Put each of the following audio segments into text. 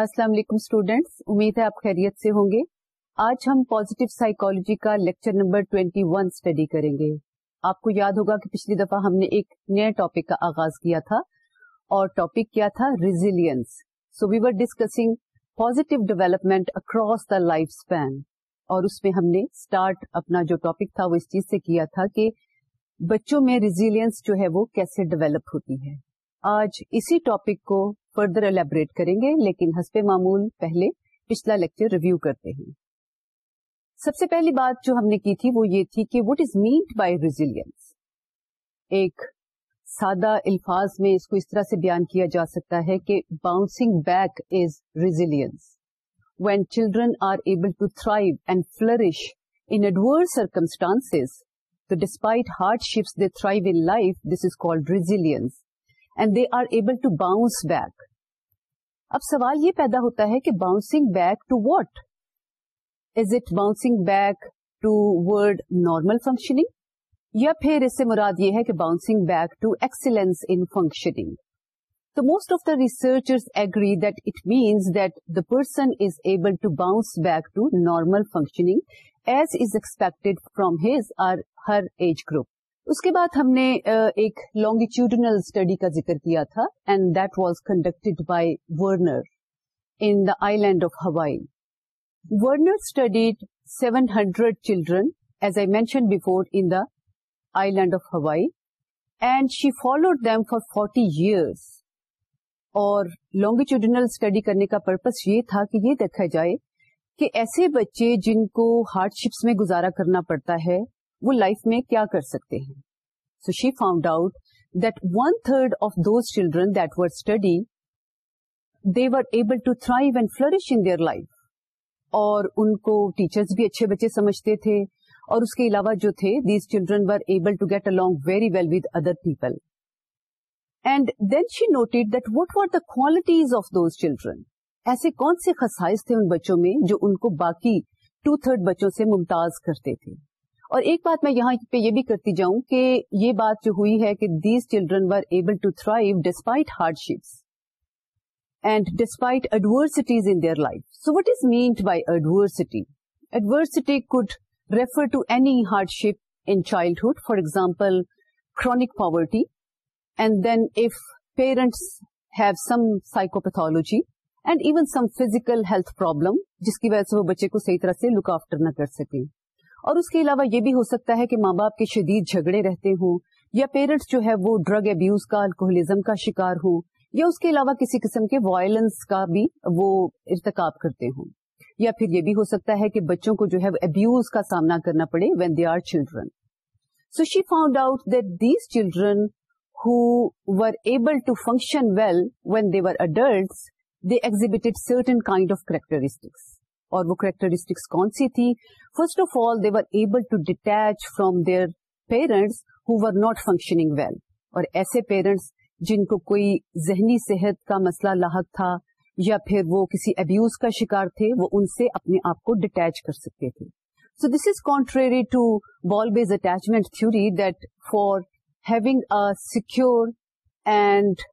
السلام علیکم اسٹوڈینٹس امید ہے آپ خیریت سے ہوں گے۔ آج ہم پازیٹیو سائیکولوجی کا لیکچر نمبر 21 ون اسٹڈی کریں گے۔ آپ کو یاد ہوگا کہ پچھلی دفعہ ہم نے ایک نئے ٹاپک کا آغاز کیا تھا اور ٹاپک کیا تھا resilience so we were discussing positive development across the life span اور اس میں ہم نے اسٹارٹ اپنا جو ٹاپک تھا وہ اس چیز سے کیا تھا کہ بچوں میں ریزیلینس جو ہے وہ کیسے ڈیولپ ہوتی ہے۔ آج اسی ٹاپک کو فردر ایلیبریٹ کریں گے، لیکن حسب معمول پہلے پچھلا لیکچر ریویو کرتے ہیں۔ سب سے پہلی بات جو ہم نے کی تھی وہ یہ تھی کہ what is meant by resilience ایک سادہ الفاظ میں اس کو اس طرح سے بیان کیا جا سکتا ہے کہ bouncing back is resilience when children are able to thrive and flourish in adverse circumstances تو despite hardships they thrive in life this is called resilience and they are able to bounce back اب سوال یہ پیدا ہوتا ہے کہ bouncing back to what is it bouncing back toward normal functioning یا پھر اس سے مراد یہ ہے کہ bouncing back to excellence in functioning تو most of the researchers agree that it means that the person is able to bounce back to normal functioning as is expected from his or her age group اس کے بعد ہم نے ایک longitudinal study کا ذکر کیا تھا and that was conducted by Werner in the island of Hawaii Werner studied seven hundred children as I mention before in the island of Hawaii and she followed them for forty years اور longitudinal study کرنے کا purpose یہ تھا کہ یہ دیکھا جائے کہ ایسے بچے جن کو ہارڈ شپس میں گزارا کرنا پڑتا ہے وہ لائف میں کیا کر سکتے ہیں؟ So she found out that one third of those children that were study they were able to thrive and flourish in their life اور ان کو ٹیچرز بھی اچھے بچے سمجھتے تھے اور اس کے علاوہ جو تھے these children were able to get along very well with other people and then she noted that what were the qualities of those children ایسے کون سے خسائز تھے ان بچوں میں جو ان کو باقی ٹو تھرڈ بچوں سے ممتاز کرتے تھے؟ اور ایک بات میں یہاں پہ یہ بھی کرتی جاؤں کہ یہ بات جو ہوئی ہے کہ these children were able to thrive despite hardships and despite adversities in their life so what is meant by adversity adversity could refer to any hardship in childhood, for example, chronic poverty, and then if parents have some psychopathology and even some physical health problem, جس کی وجہ سے وہ بچے کو صحیح طرح سے لک آفٹر نہ کر سکیں اور اس کے علاوہ یہ بھی ہو سکتا ہے کہ ماں باپ کے شدید جھگڑے رہتے ہوں، یا پیرنٹس جو ہے وہ ڈرگ ابیوز کا الکوہلزم کا شکار ہوں، یا اس کے علاوہ کسی قسم کے وائلنس کا بھی وہ ارتکاب کرتے ہوں۔ یا پھر یہ بھی ہو سکتا ہے کہ بچوں کو جو ہے ابیوز کا سامنا کرنا پڑے when they are children so she found out that these children who were able to function well when they were adults they exhibited certain kind of characteristics اور وہ کریکٹرسٹکس کون سی تھی؟ First of all they were able to detach from their parents who were not functioning well اور ایسے parents جن کو کوئی ذہنی صحت کا مسئلہ لاحق تھا یا پھر وہ کسی ابیوز کا شکار تھے، وہ ان سے اپنے آپ کو ڈیٹیچ کر سکتے تھے۔ So this is contrary to Bowlby's attachment theory that for having a secure and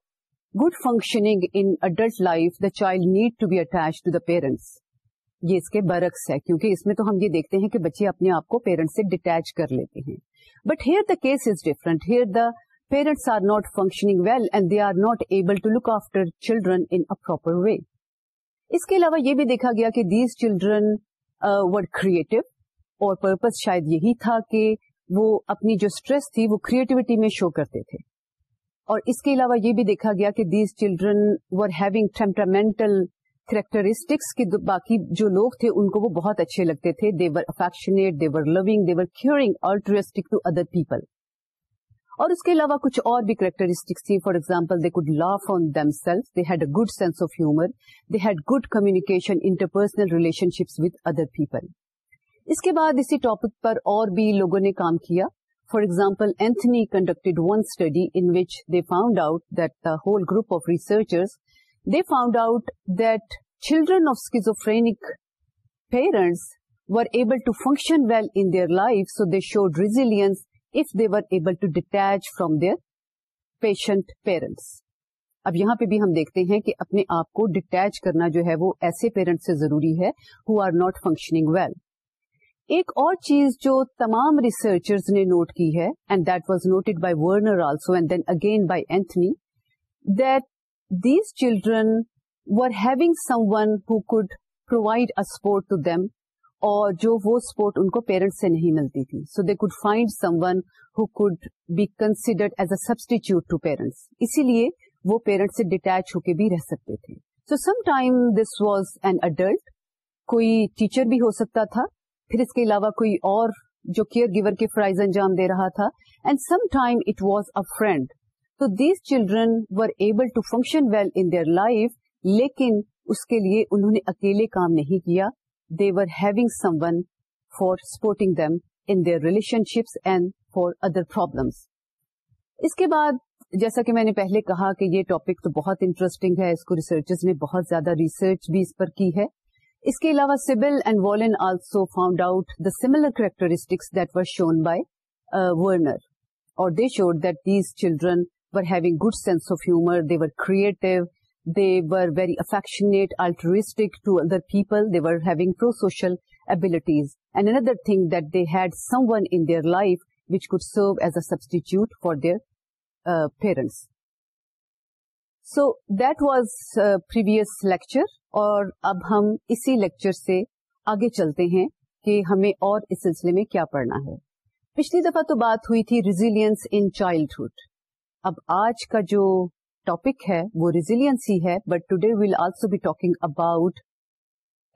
good functioning in adult life the child need to be attach to the parents یہ اس کے برعکس ہے، کیونکہ اس میں تو ہم یہ دیکھتے ہیں کہ بچے اپنے آپ کو پیرنٹس سے ڈیٹیچ کر لیتے ہیں۔ But here the case is different here the parents are not functioning well and they are not able to look after children in proper way اس کے علاوہ یہ بھی دیکھا گیا کہ دیز چلڈرن ور کریٹو اور پرپز شاید یہی تھا کہ وہ اپنی جو اسٹریس تھی وہ کریٹیوٹی میں شو کرتے تھے۔ اور اس کے علاوہ یہ بھی دیکھا گیا کہ these children were having temperamental characteristics کے باقی جو لوگ تھے، ان کو وہ بہت اچھے لگتے تھے۔ They were affectionate they were loving they were caring altruistic to other people اور اس کے علاوہ کچھ اور بھی کریکٹرسٹکس تھی for example they could laugh on them self they had a good sense of humour they had good communication interpersonal relationships with other people اس کے بعد اسی ٹاپک پر اور بھی لوگوں نے کام کیا۔ For example Anthony conducted one study in which they found out that the whole group of researchers they found out that children of schizophrenic parents were able to function well in their life so they showed resilience if they were able to detach from their patient parents. اب یہاں پہ بھی ہم دیکھتے ہیں کہ اپنے آپ کو ڈٹیچ کرنا جو ہے وہ ایسے پیرنٹ سے ضروری ہے who are not functioning well ایک اور چیز جو تمام ریسرچرز نے نوٹ کی ہے and that was noted by Werner also and then again by Anthony that these children were having someone who could provide a support to them اور جو وہ سپورٹ ان کو پیرنٹس سے نہیں ملتی تھی. So they could find someone who could be considered as a substitute to parents اسی لیے وہ پیرنٹ سے ڈیٹیچ ہو کے بھی رہ سکتے تھے. So sometime this was an adult کوئی ٹیچر بھی ہو سکتا تھا. پھر اس کے علاوہ کوئی اور جو کیئر گیور کے فرائز انجام دے رہا تھا. And sometime it was a friend تو these children were able to function well in their life لیکن اس کے لیے انہوں نے اکیلے کام نہیں کیا۔ They were having someone for supporting them in their relationships and for other problems اس کے بعد جیسا کہ میں نے پہلے کہا کہ یہ ٹاپک تو بہت انٹرسٹنگ ہے، اس کو ریسرچرز نے بہت زیادہ ریسرچ بھی اس پر کی ہے۔ اس کے علاوہ Sibel and Wallen also found out the similar characteristics that were shown by Werner اور they showed that these children were having good sense of humour they were creative they were very affectionate altruistic to other people they were having prosocial abilities and another thing that they had someone in their life which could serve as a substitute for their parents so that was previous lecture اور اب ہم اسی lecture سے آگے چلتے ہیں کہ ہمیں اور اس سلسلے میں کیا پڑھنا ہے۔ پچھلی دفعہ تو بات ہوئی تھی ریزیلینس ان چائلڈہڈ اب آج کا جو ٹاپک ہے وہ ریزیلینس ہی ہے but today we'll also be talking about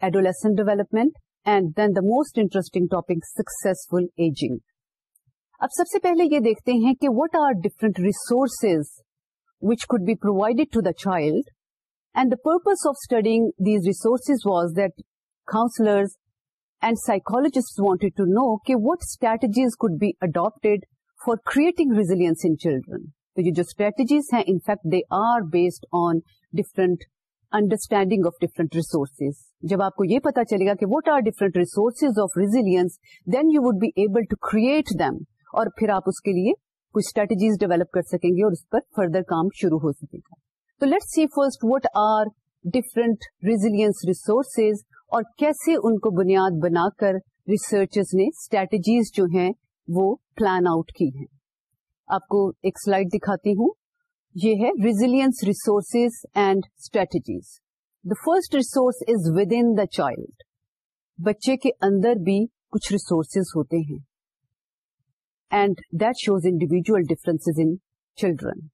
adolescent development and then the most interesting topic successful ageing اب سب سے پہلے یہ دیکھتے ہیں کہ what are different resources which could be provided to the child and the purpose of studying these resources was that counsellors and psychologists wanted to know کہ what strategies could be adapted for creating resilience in children تو یہ جو strategies ہیں in fact they are based on different understanding of different resources جب آپ کو یہ پتا چلے گا کہ what are different resources of resilience then you would be able to create them اور پھر آپ اس کے لیے کچھ اسٹریٹجیز ڈیولپ کر سکیں گے اور اس پر فردر کام شروع ہو سکے گا۔ تو let's see first what are different resilience resources اور کیسے ان کو بنیاد بنا کر ریسرچرز نے اسٹریٹجیز جو ہیں وہ پلان آؤٹ کی ہیں۔ آپ کو ایک سلائڈ دکھاتی ہوں۔ یہ ہے resilience resources and strategies the first resource is within the child بچے کے اندر بھی کچھ ریسورسز ہوتے ہیں۔ And that shows individual difference in children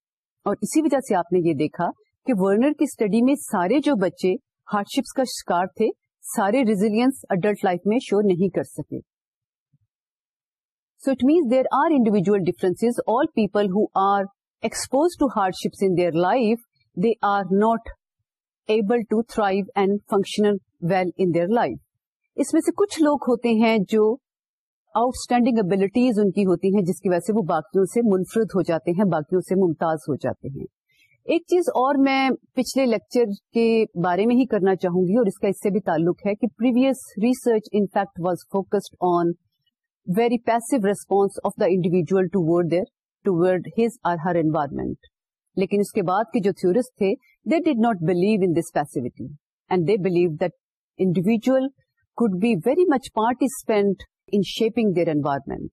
اور اسی وجہ سے آپ نے یہ دیکھا کہ ورنر کی اسٹڈی میں سارے جو بچے ہارڈ شپس کا شکار تھے، سارے ریزیلینس اڈلٹ لائف میں شو نہیں کر سکے۔ So it means there are individual difference all people who are expose to hardships in their life they are not able to thrive and functional well in their life اس میں سے کچھ لوگ ہوتے ہیں جو آؤٹ اسٹینڈنگ ابلیٹیز ان کی ہوتی ہیں، جس کی وجہ سے وہ باقیوں سے منفرد ہو جاتے ہیں، باقیوں سے ممتاز ہو جاتے ہیں۔ ایک چیز اور میں پچھلے لیکچر کے بارے میں ہی کرنا چاہوں گی اور اس کا اس سے بھی تعلق ہے کہ previous research in fact was focused on very passive response of the individual toward their toward his or her environment لیکن اس کے بعد کے جو تھورسٹ تھے they did not believe in this passivity and they believe that individual could be very much participant in shaping their environment.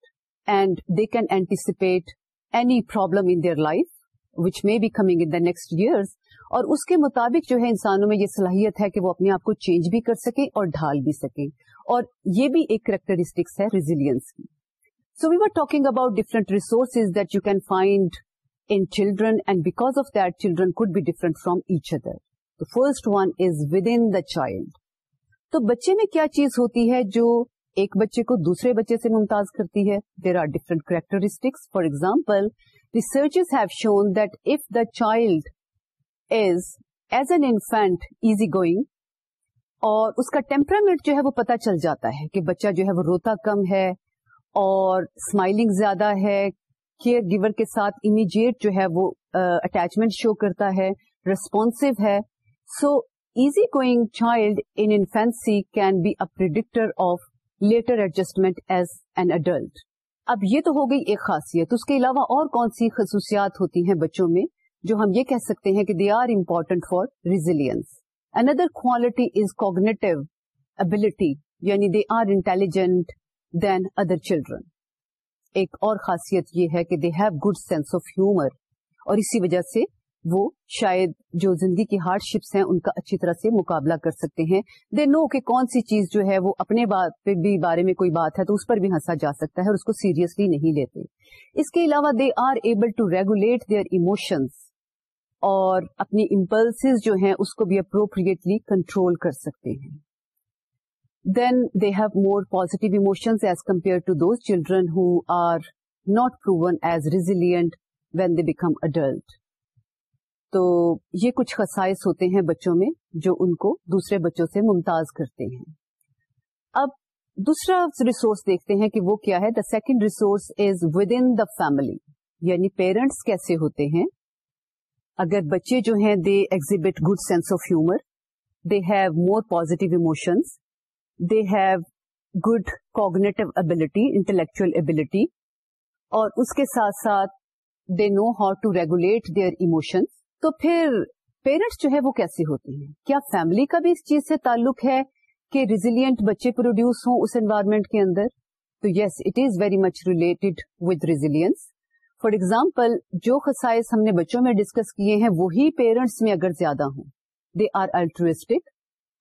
And they can anticipate any problem in their life, which may be coming in the next years. اور اس کے مطابق جو ہے انسانوں میں یہ صلاحیت ہے کہ وہ اپنے آپ کو چینج بھی کر سکیں اور ڈھال بھی سکیں اور یہ بھی ایک کریکٹرسٹکس ہے ریزیلینس کی. So we are talking about different resources that you can find in children and because of that children could be different from each other تو first one is within the child تو بچے میں کیا چیز ہوتی ہے جو ایک بچے کو دوسرے بچے سے ممتاز کرتی ہے؟ There are different characteristics for example researches have shown that if the child is as an infant easy going اور اس کا ٹیمپرامنٹ جو ہے وہ پتا چل جاتا ہے کہ بچہ جو ہے وہ روتا کم ہے اور اسمائلنگ زیادہ ہے کیئر گیور کے ساتھ امیجیٹ جو ہے وہ اٹیچمنٹ uh, شو کرتا ہے ریسپونسو ہے۔ So easy going child in infancy can be a predictor of later adjustment as an adult اب یہ تو ہو گئی ایک خاصیت۔ اس کے علاوہ اور کون سی خصوصیات ہوتی ہیں بچوں میں جو ہم یہ کہہ سکتے ہیں کہ they are important for resilience another quality is cognitive ability یعنی they are intelligent than other children ایک اور خاصیت یہ ہے کہ they have good sense of humour اور اسی وجہ سے وہ شاید جو زندگی کی ہارڈ شپس ہیں ان کا اچھی طرح سے مقابلہ کر سکتے ہیں. دے نو کہ کون سی چیز جو ہے وہ اپنے بات پہ بھی بارے میں کوئی بات ہے تو اس پر بھی ہنسا جا سکتا ہے اور اس کو سیریسلی نہیں لیتے. اس کے علاوہ they are able to regulate their emotions اور اپنی امپلس جو ہیں اس کو بھی اپروپریٹلی کنٹرول کر سکتے ہیں۔ Then they have more positive emotions as compare to those children who are not proven as resilient when they become adult تو یہ کچھ خصائص ہوتے ہیں بچوں میں جو ان کو دوسرے بچوں سے ممتاز کرتے ہیں۔ اب دوسرا ریسورس دیکھتے ہیں کہ وہ کیا ہے۔ The second resource is within the family یعنی پیرنٹس کیسے ہوتے ہیں؟ اگر بچے جو ہیں they exhibit good sense of humour they have more positive emotions they have good cognitive ability intellectual ability اور اس کے ساتھ ساتھ they know how to regulate their emotions تو پھر پیرنٹس جو ہے وہ کیسے ہوتے ہیں؟ کیا فیملی کا بھی اس چیز سے تعلق ہے کہ ریزیلینٹ بچے پروڈیوس ہوں اس انوائرمنٹ کے اندر؟ تو yes it is very much related with resilience for example جو خسائز ہم نے بچوں میں ڈسکس کیے ہیں، وہی پیرنٹس میں اگر زیادہ ہوں۔ They are altruistic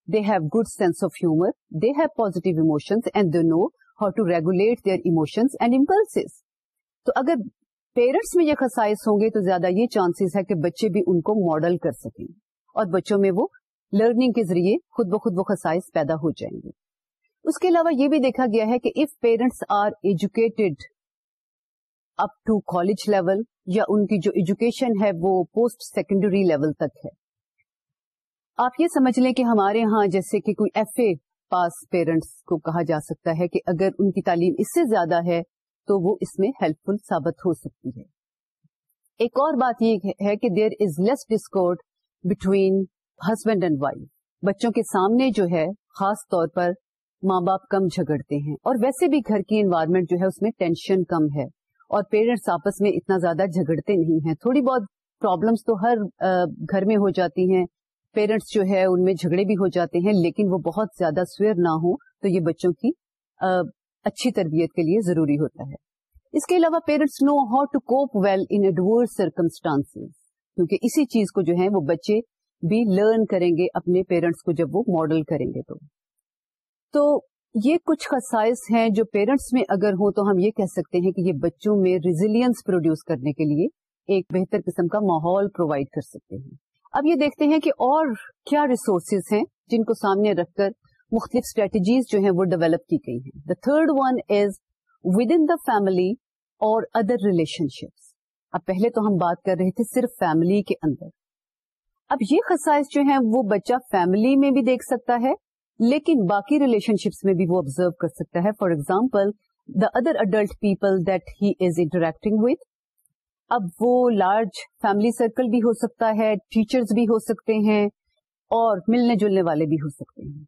they have good sense of humour they have positive emotions and they know how to regulate their emotions and impulse تو اگر پیرنٹس میں یہ خسائز ہوں گے تو زیادہ یہ چانسز ہے کہ بچے بھی ان کو ماڈل کر سکیں۔ اور بچوں میں وہ لرننگ کے ذریعے خود بخود وہ خسائز پیدا ہو جائیں گے۔ اس کے علاوہ یہ بھی دیکھا گیا ہے کہ if parents are educated up to college level یا ان کی جو ایجوکیشن ہے وہ پوسٹ سیکنڈری لیول تک ہے۔ آپ یہ سمجھ لیں کہ ہمارے ہاں جیسے کہ کوئی ایف اے پاس پیرنٹس کو کہا جا سکتا ہے کہ اگر ان کی تعلیم اس سے زیادہ ہے تو وہ اس میں ہیلپ فل ثابت ہو سکتی ہے۔ ایک اور بات یہ ہے کہ there is less discord between husband and wife بچوں کے سامنے جو ہے خاص طور پر ماں باپ کم جھگڑتے ہیں اور ویسے بھی گھر کی انوائرمنٹ جو ہے اس میں ٹینشن کم ہے۔ اور پیرنٹس آپس میں اتنا زیادہ جھگڑتے نہیں ہیں۔ تھوڑی بہت پرابلمس تو ہر گھر میں ہو جاتی ہیں۔ پیرنٹس جو ہے ان میں جھگڑے بھی ہو جاتے ہیں، لیکن وہ بہت زیادہ سویر نہ ہو تو یہ بچوں کی اچھی تربیت کے لیے ضروری ہوتا ہے۔ اس کے علاوہ parents know how to cope well in adverse circumstance کیونکہ اسی چیز کو جو ہے وہ بچے بھی لرن کریں گے اپنے پیرنٹس کو جب وہ ماڈل کریں گے تو۔ تو یہ کچھ خصائص ہیں جو پیرنٹس میں اگر ہوں تو ہم یہ کہہ سکتے ہیں کہ یہ بچوں میں ریزیلینس پروڈیوس کرنے کے لیے ایک بہتر قسم کا ماحول پرووائڈ کر سکتے ہیں۔ اب یہ دیکھتے ہیں کہ اور کیا ریسورسز ہیں جن کو سامنے رکھ کر مختلف اسٹریٹجیز جو ہیں وہ ڈیولپ کی گئی ہیں۔ The third one is within the family اور ادر ریلیشن شپس اب پہلے تو ہم بات کر رہے تھے صرف فیملی کے اندر۔ اب یہ خصائص جو ہیں وہ بچہ فیملی میں بھی دیکھ سکتا ہے لیکن باقی ریلیشن شپس میں بھی وہ آبزرو کر سکتا ہے. For example the other adult people that he is interacting with اب وہ لارج فیملی سرکل بھی ہو سکتا ہے ٹیچرز بھی ہو سکتے ہیں اور ملنے جلنے والے بھی ہو سکتے ہیں.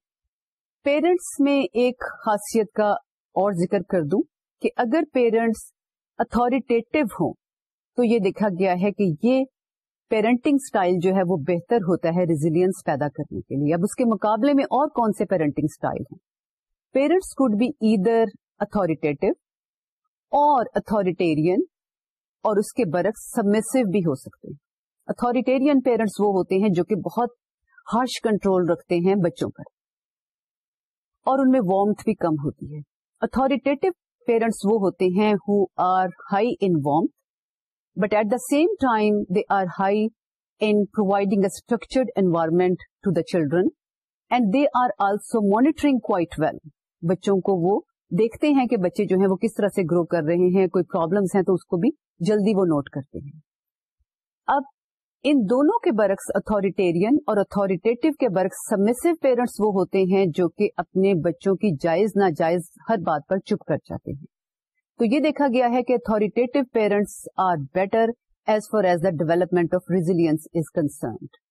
پیرنٹس میں ایک خاصیت کا اور ذکر کر دوں کہ اگر پیرنٹس اتارٹیٹو ہوں تو یہ دیکھا گیا ہے کہ یہ پیرنٹنگ اسٹائل جو ہے وہ بہتر ہوتا ہے ریزیلینس پیدا کرنے کے لیے۔ اب اس کے مقابلے میں اور کون سے پیرنٹنگ اسٹائل ہیں؟ Parents could be either authoritative or authoritarian or اس کے برعکس سبمسو بھی ہو سکتے ہیں۔ اتارٹیرین پیرنٹس وہ ہوتے ہیں جو کہ بہت ہارش کنٹرول رکھتے ہیں بچوں پر اور ان میں وارمتھ بھی کم ہوتی ہے۔ اتارٹیٹو پیرنٹس وہ ہوتے ہیں who are high in warmth but at the same time they are high in providing a structured environment to the children and they are also monitoring quite well بچوں کو وہ دیکھتے ہیں کہ بچے جو ہیں وہ کس طرح سے گرو کر رہے ہیں، کوئی پرابلمس ہیں تو اس کو بھی جلدی وہ نوٹ کرتے ہیں۔ اب ان دونوں کے برعکس اتارٹیرین اور اتارٹیٹو کے برعکس سبمسو پیرنٹس وہ ہوتے ہیں جو کہ اپنے بچوں کی جائز ناجائز ہر بات پر چپ کر جاتے ہیں۔ تو یہ دیکھا گیا ہے کہ authoritative parents are better as far as the development of resilience is concerned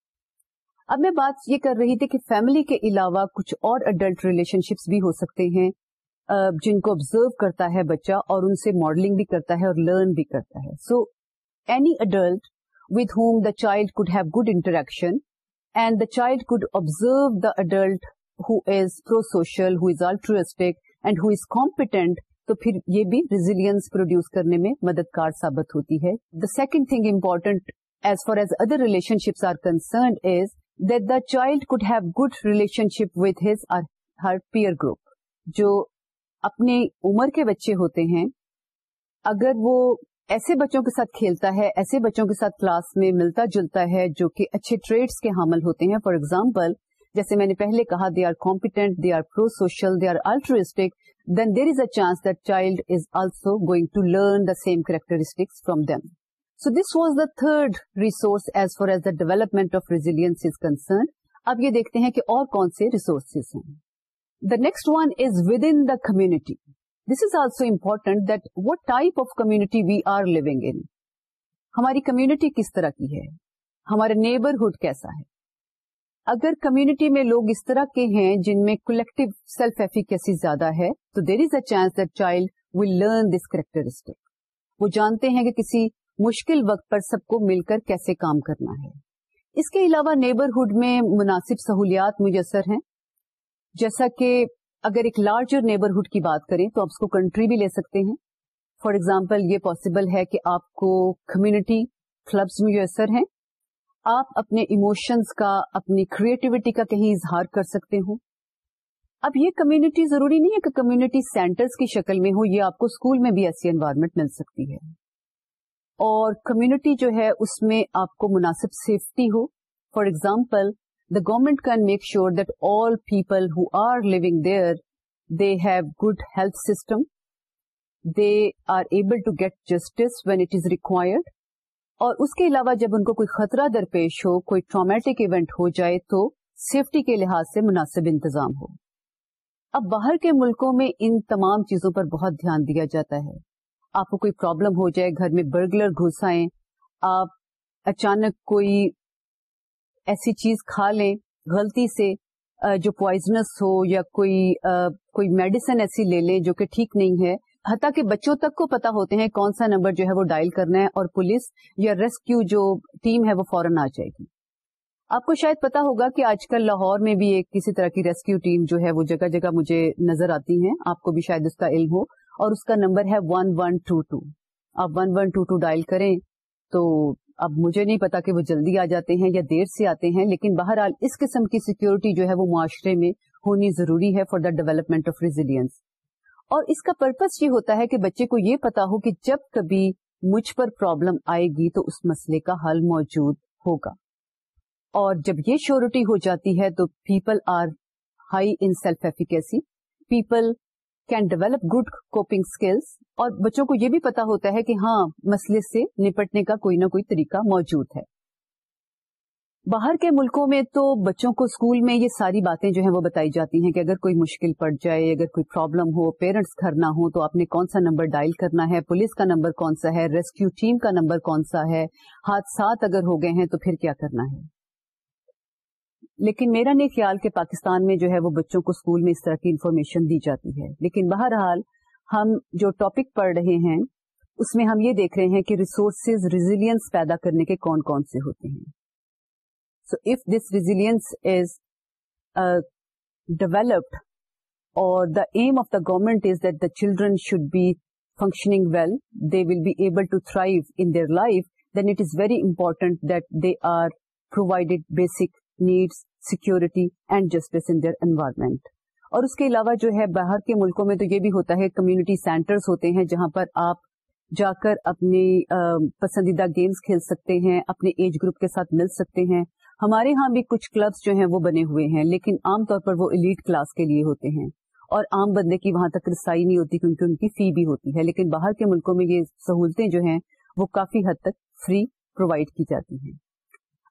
اب میں بات یہ کر رہی تھی کہ فیملی کے علاوہ کچھ اور اڈلٹ ریلیشن شپس بھی ہو سکتے ہیں جن کو آبزرو کرتا ہے بچہ اور ان سے ماڈلنگ بھی کرتا ہے اور لرن بھی کرتا ہے۔ So any adult with whom the child could have good interaction and the child could observe the adult who is pro-social, who is altruistic and who is competent تو پھر یہ بھی ریزیلینس پروڈیوس کرنے میں مددگار ثابت ہوتی ہے۔ The second thing important as far as other relationships are concerned is that the child could have good relationship with his her peer group جو اپنے عمر کے بچے ہوتے ہیں۔ اگر وہ ایسے بچوں کے ساتھ کھیلتا ہے، ایسے بچوں کے ساتھ کلاس میں ملتا جلتا ہے جو کہ اچھے ٹریڈس کے حامل ہوتے ہیں۔ فار ایگزامپل جیسے میں نے پہلے کہا they are competent they are prosocial they are altruistic then there is a chance that child is also going to learn the same characteristics from them so this was the third resource as far as the development of resilience is concern اب یہ دیکھتے ہیں کہ اور کون سے resources ہیں the next one is within the community this is also important that what type of community we are living in ہماری کمیونٹی کس طرح کی ہے ہمارا نیبرہڈ کیسا ہے اگر کمیونٹی میں لوگ اس طرح کے ہیں جن میں کولیکٹو سیلف ایفیکیسی زیادہ ہے، تو there is a chance that child will learn this characteristic وہ جانتے ہیں کہ کسی مشکل وقت پر سب کو مل کر کیسے کام کرنا ہے۔ اس کے علاوہ نیبرہڈ میں مناسب سہولیات میسر ہیں۔ جیسا کہ اگر ایک لارجر نیبرہڈ کی بات کریں تو آپ اس کو کنٹری بھی لے سکتے ہیں۔ فار ایگزامپل یہ پاسبل ہے کہ آپ کو کمیونٹی کلبس میسر ہیں۔ آپ اپنے ایموشنس کا اپنی کریٹیوٹی کا کہیں اظہار کر سکتے ہوں؟ اب یہ کمیونٹی ضروری نہیں ہے کہ کمیونٹی سینٹرز کی شکل میں ہو یہ آپ کو اسکول میں بھی ایسی انوائرمنٹ مل سکتی ہے۔ اور کمیونٹی جو ہے اس میں آپ کو مناسب safety who. For example the government can make sure that all people who are living there, they have good health system, they are able to get justice when it is required, اور اس کے علاوہ جب ان کو کوئی خطرہ درپیش ہو، کوئی ٹرامیٹک ایونٹ ہو جائے تو سیفٹی کے لحاظ سے مناسب انتظام ہو۔ اب باہر کے ملکوں میں ان تمام چیزوں پر بہت دھیان دیا جاتا ہے۔ آپ کو کوئی پرابلم ہو جائے، گھر میں برگلر گھس آئیں آپ اچانک کوئی ایسی چیز کھا لیں غلطی سے جو پوائزنس ہو یا کوئی کوئی میڈیسن ایسی لے لیں جو کہ ٹھیک نہیں ہے۔ حتیٰ کہ بچوں تک کو پتا ہوتے ہیں کون سا نمبر جو ہے وہ ڈائل کرنا ہے اور پولیس یا ریسکیو جو ٹیم ہے وہ فوراً آ جائے گی۔ آپ کو شاید پتا ہوگا کہ آج کل لاہور میں بھی ایک کسی طرح کی ریسکیو ٹیم جو ہے وہ جگہ جگہ مجھے نظر آتی ہیں۔ آپ کو بھی شاید اس کا علم ہو۔ اور اس کا نمبر ہے ون ون ٹو ٹو آپ one one two two dial کریں تو اب مجھے نہیں پتا کہ وہ جلدی آ جاتے ہیں یا دیر سے آتے ہیں، لیکن بہرحال اس قسم کی سیکورٹی جو ہے وہ معاشرے میں ہونی ضروری ہے for the development of resilience اور اس کا پرپز یہ ہوتا ہے کہ بچے کو یہ پتا ہو کہ جب کبھی مجھ پر پرابلم آئے گی تو اس مسئلے کا حل موجود ہوگا۔ اور جب یہ شیورٹی ہو جاتی ہے تو people are high in self efficacy people can develop good coping skills اور بچوں کو یہ بھی پتا ہوتا ہے کہ ہاں مسئلے سے نپٹنے کا کوئی نہ کوئی طریقہ موجود ہے۔ باہر کے ملکوں میں تو بچوں کو اسکول میں یہ ساری باتیں جو ہیں وہ بتائی جاتی ہیں کہ اگر کوئی مشکل پڑ جائے، اگر کوئی پرابلم ہو، پیرنٹس گھر نہ ہو تو آپ نے کون سا نمبر ڈائل کرنا ہے؟ پولیس کا نمبر کون سا ہے؟ ریسکیو ٹیم کا نمبر کون سا ہے؟ حادثات اگر ہو گئے ہیں تو پھر کیا کرنا ہے؟ لیکن میرا نہیں خیال کہ پاکستان میں جو ہے وہ بچوں کو اسکول میں اس طرح کی انفارمیشن دی جاتی ہے۔ لیکن بہرحال ہم جو ٹاپک پڑھ رہے ہیں، اس میں ہم یہ دیکھ رہے ہیں کہ ریسورسز، ریزیلینس پیدا کرنے کے کون کون سے ہوتے ہیں۔ So if this resilience is developed اور the aim of the government is that the children should be functioning well they will be able to thrive in their life then it is very important that they are provided basic needs security and justice in their environment اور اس کے علاوہ جو ہے باہر کے ملکوں میں تو یہ بھی ہوتا ہے کمیونٹی سینٹرز ہوتے ہیں جہاں پر آپ جا کر اپنی پسندیدہ گیمز کھیل سکتے ہیں، اپنے ایج گروپ کے ساتھ مل سکتے ہیں۔ ہمارے ہاں بھی کچھ کلبس جو ہیں وہ بنے ہوئے ہیں، لیکن عام طور پر وہ ایلیٹ کلاس کے لیے ہوتے ہیں۔ اور عام بندے کی وہاں تک رسائی نہیں ہوتی کیونکہ ان کی فی بھی ہوتی ہے، لیکن باہر کے ملکوں میں یہ سہولتیں جو ہیں، وہ کافی حد تک فری پرووائڈ کی جاتی ہیں۔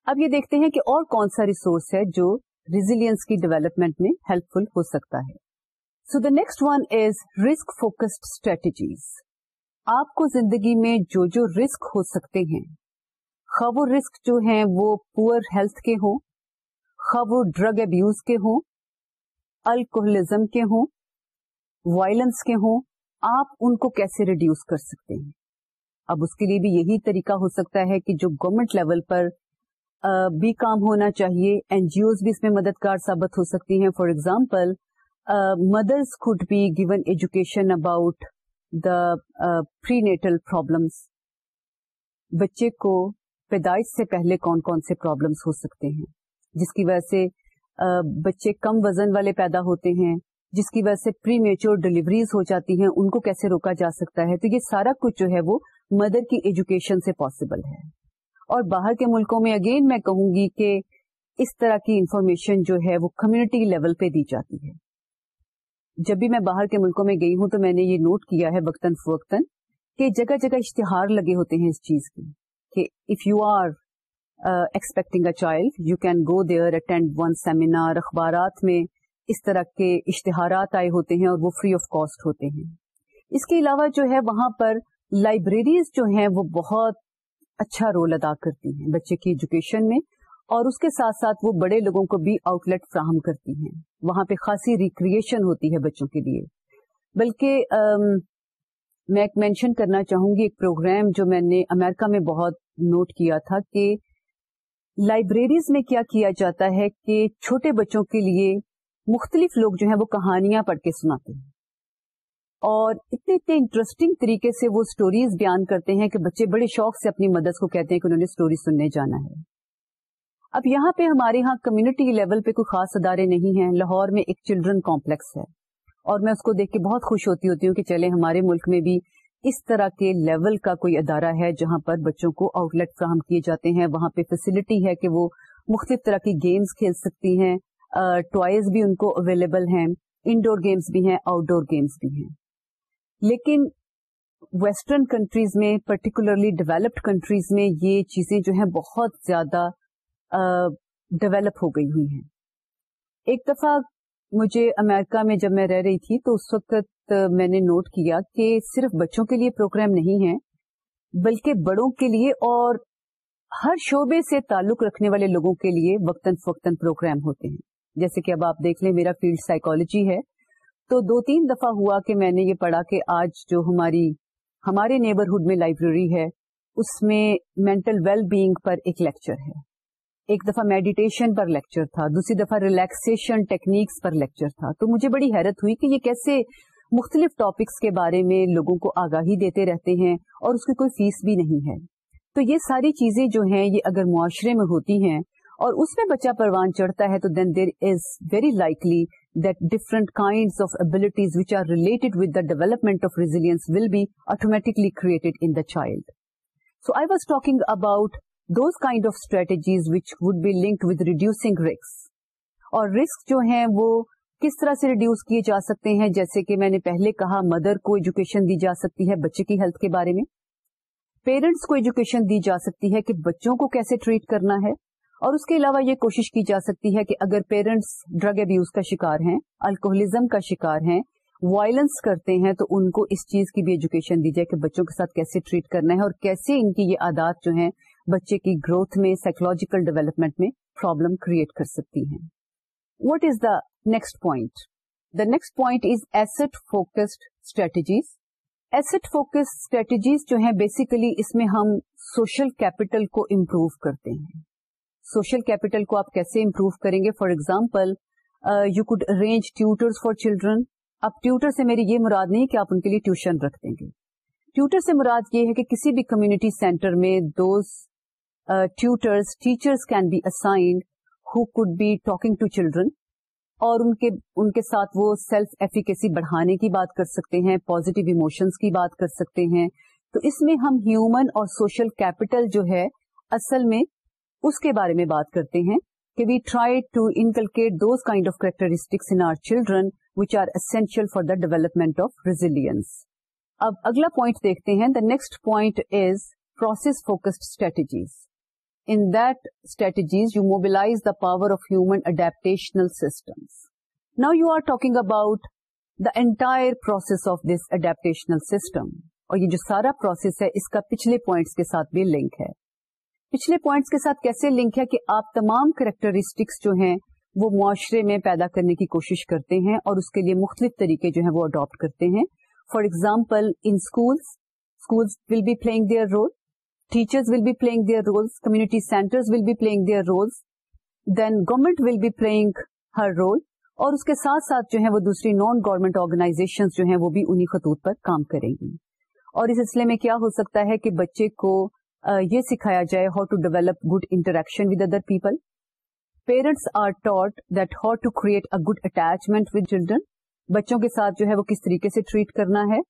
اب یہ دیکھتے ہیں کہ اور کون سا ریسورس ہے جو ریزیلینس کی ڈیولپمنٹ میں ہیلپ فل ہو سکتا ہے۔ So the next one is risk focused strategies آپ کو زندگی میں جو جو رسک ہو سکتے ہیں خواہ وہ رسک جو ہیں وہ پور ہیلتھ کے ہوں خواہ وہ ڈرگ ابیوز کے ہوں، الکوہلزم کے ہوں، وائلنس کے ہوں، آپ ان کو کیسے ریڈیوس کر سکتے ہیں؟ اب اس کے لیے بھی یہی طریقہ ہو سکتا ہے کہ جو گورمنٹ لیول پر بھی کام ہونا چاہیے این جی اوز بھی اس میں مددگار ثابت ہو سکتی ہیں۔ For example mothers could be given education about the prenatal problems بچے کو پیدائش سے پہلے کون کون سے پرابلمس ہو سکتے ہیں؟ جس کی وجہ سے بچے کم وزن والے پیدا ہوتے ہیں، جس کی وجہ سے پری میچور ڈلیوریز ہو جاتی ہیں، ان کو کیسے روکا جا سکتا ہے؟ تو یہ سارا کچھ جو ہے وہ مدر کی ایجوکیشن سے پاسبل ہے۔ اور باہر کے ملکوں میں اگین میں کہوں گی کہ اس طرح کی انفارمیشن جو ہے وہ کمیونٹی لیول پہ دی جاتی ہے۔ جب بھی میں باہر کے ملکوں میں گئی ہوں تو میں نے یہ نوٹ کیا ہے وقتاً فوقتاً کہ جگہ جگہ اشتہار لگے ہوتے ہیں اس چیز کی کہ if you are expecting a child you can go there attend one seminar اخبارات میں اس طرح کے اشتہارات آئے ہوتے ہیں اور وہ فری آف کاسٹ ہوتے ہیں۔ اس کے علاوہ جو ہے وہاں پر لائبریریز جو ہیں وہ بہت اچھا رول ادا کرتی ہیں بچے کی ایجوکیشن میں اور اس کے ساتھ ساتھ وہ بڑے لوگوں کو بھی آؤٹ لیٹ فراہم کرتی ہیں۔ وہاں پہ خاصی ریکریشن ہوتی ہے بچوں کے لیے۔ بلکہ um, میں ایک مینشن کرنا چاہوں گی ایک پروگرام جو میں نے امریکہ میں بہت نوٹ کیا تھا کہ لائبریریز میں کیا کیا جاتا ہے کہ چھوٹے بچوں کے لیے مختلف لوگ جو ہیں وہ کہانیاں پڑھ کے سناتے ہیں۔ اور اتنے اتنے انٹرسٹنگ طریقے سے وہ اسٹوریز بیان کرتے ہیں کہ بچے بڑے شوق سے اپنی مدد کو کہتے ہیں کہ انہوں نے اسٹوری سننے جانا ہے۔ اب یہاں پہ ہمارے یہاں کمیونٹی لیول پہ کوئی خاص ادارے نہیں ہیں۔ لاہور میں ایک چلڈرن کمپلیکس ہے اور میں اس کو دیکھ کے بہت خوش ہوتی ہوتی ہوں کہ چلے ہمارے ملک میں بھی اس طرح کے لیول کا کوئی ادارہ ہے جہاں پر بچوں کو آؤٹ لیٹ فراہم کیے جاتے ہیں؟ وہاں پہ فیسلٹی ہے کہ وہ مختلف طرح کی گیمز کھیل سکتی ہیں ٹوائز بھی ان کو اویلیبل ہیں انڈور گیمز بھی ہیں آؤٹ ڈور گیمز بھی ہیں۔ لیکن ویسٹرن کنٹریز میں پرٹیکولرلی ڈیولپڈ کنٹریز میں، یہ چیزیں جو ہیں بہت زیادہ ڈیولپ ہو گئی ہوئی ہیں۔ ایک دفعہ مجھے امریکہ میں جب میں رہ رہی تھی تو اس وقت میں نے نوٹ کیا کہ صرف بچوں کے لیے پروگرام نہیں ہے بلکہ بڑوں کے لیے اور ہر شعبے سے تعلق رکھنے والے لوگوں کے لیے وقتاً فوقتاً پروگرام ہوتے ہیں۔ جیسے کہ اب آپ دیکھ لیں، میرا فیلڈ سائیکالوجی ہے۔ تو دو تین دفعہ ہوا کہ میں نے یہ پڑھا کہ آج جو ہماری، ہمارے نیبرہڈ میں لائبریری ہے، اس میں مینٹل ویل بینگ پر ایک لیکچر ہے۔ ایک دفعہ میڈیٹیشن پر لیکچر تھا، دوسری دفعہ ریلیکسیشن ٹیکنیکس پر لیکچر تھا۔ تو مجھے بڑی حیرت ہوئی کہ یہ کیسے مختلف ٹاپکس کے بارے میں لوگوں کو آگاہی دیتے رہتے ہیں اور اس کی کوئی فیس بھی نہیں ہے۔ تو یہ ساری چیزیں جو ہیں، یہ اگر معاشرے میں ہوتی ہیں اور اس میں بچہ پروان چڑھتا ہے تو then there is very likely that different kind of abilities which are related with the development of resilience will be automatically created in the child so I was talking about those kind of strategies which would be linked with reducing risk اور risk جو ہیں وہ کس طرح سے reduce کیے جا سکتے ہیں؟ جیسے کہ میں نے پہلے کہا مدر کو ایجوکیشن دی جا سکتی ہے بچے کی ہیلتھ کے بارے میں۔ پیرنٹس کو ایجوکیشن دی جا سکتی ہے کہ بچوں کو کیسے ٹریٹ کرنا ہے۔ اور اس کے علاوہ یہ کوشش کی جا سکتی ہے کہ اگر پیرنٹس ڈرگ ابیوز کا شکار ہیں الکوہلزم کا شکار ہیں وائلنس کرتے ہیں، تو ان کو اس چیز کی بھی ایجوکیشن دی جائے کہ بچوں کے ساتھ کیسے ٹریٹ کرنا ہے اور کیسے ان کی یہ عادات جو ہیں بچے کی گروتھ میں سائیکولوجیکل ڈیولپمنٹ میں پرابلم کریٹ کر سکتی ہیں۔ What is the next point the next point is asset focused strategies asset focus strategies جو ہیں بیسیکلی اس میں ہم سوشل کیپٹل کو امپروو کرتے ہیں۔ سوشل کیپٹل کو آپ کیسے امپروو کریں گے؟ For example you could arrange tutors for children اب ٹیوٹر سے میری یہ مراد نہیں کہ آپ ان کے لیے ٹیوشن رکھ دیں گے۔ ٹیوٹر سے مراد یہ ہے کہ کسی بھی کمیونٹی سینٹر میں those tutors teachers can be assigned who could be talking to children اور ان کے ان کے ساتھ وہ سیلف ایفیکیسی بڑھانے کی بات کر سکتے ہیں پازیٹیو ایموشنس کی بات کر سکتے ہیں۔ تو اس میں ہم ہیومن اور سوشل کیپٹل جو ہے، اصل میں اس کے بارے میں بات کرتے ہیں کہ we try to inculcate those kind of characteristics in our children which are essential for the development of resilience اب اگلا پوائنٹ دیکھتے ہیں۔ The next point is process focused strategies in that strategies you mobilise the power of human adaptational systems now you are talking about the entire process of this adaptational system. اور یہ جو سارا process ہے اس کا پچھلے points کے ساتھ بھی لنک ہے۔ پچھلے پوائنٹس کے ساتھ کیسے لنک ہے کہ آپ تمام کریکٹرسٹکس جو ہیں وہ معاشرے میں پیدا کرنے کی کوشش کرتے ہیں اور اس کے لیے مختلف طریقے جو ہیں وہ اڈاپٹ کرتے ہیں۔ For example in schools schools will be playing their role, teachers will be playing their roles, community centers will be playing their roles, then government will be playing her role, اور اس کے ساتھ ساتھ جو ہے وہ دوسری نان گورمنٹ آرگنائزیشن جو ہیں وہ بھی انہیں خطوط پر کام کریں گی۔ اور اس سلسلے میں کیا ہو سکتا ہے کہ بچے کو یہ سکھایا جائے how to develop good interaction with other people parents are taught that how to create a good attachment with children بچوں کے ساتھ جو ہے وہ کس طریقے سے ٹریٹ کرنا ہے۔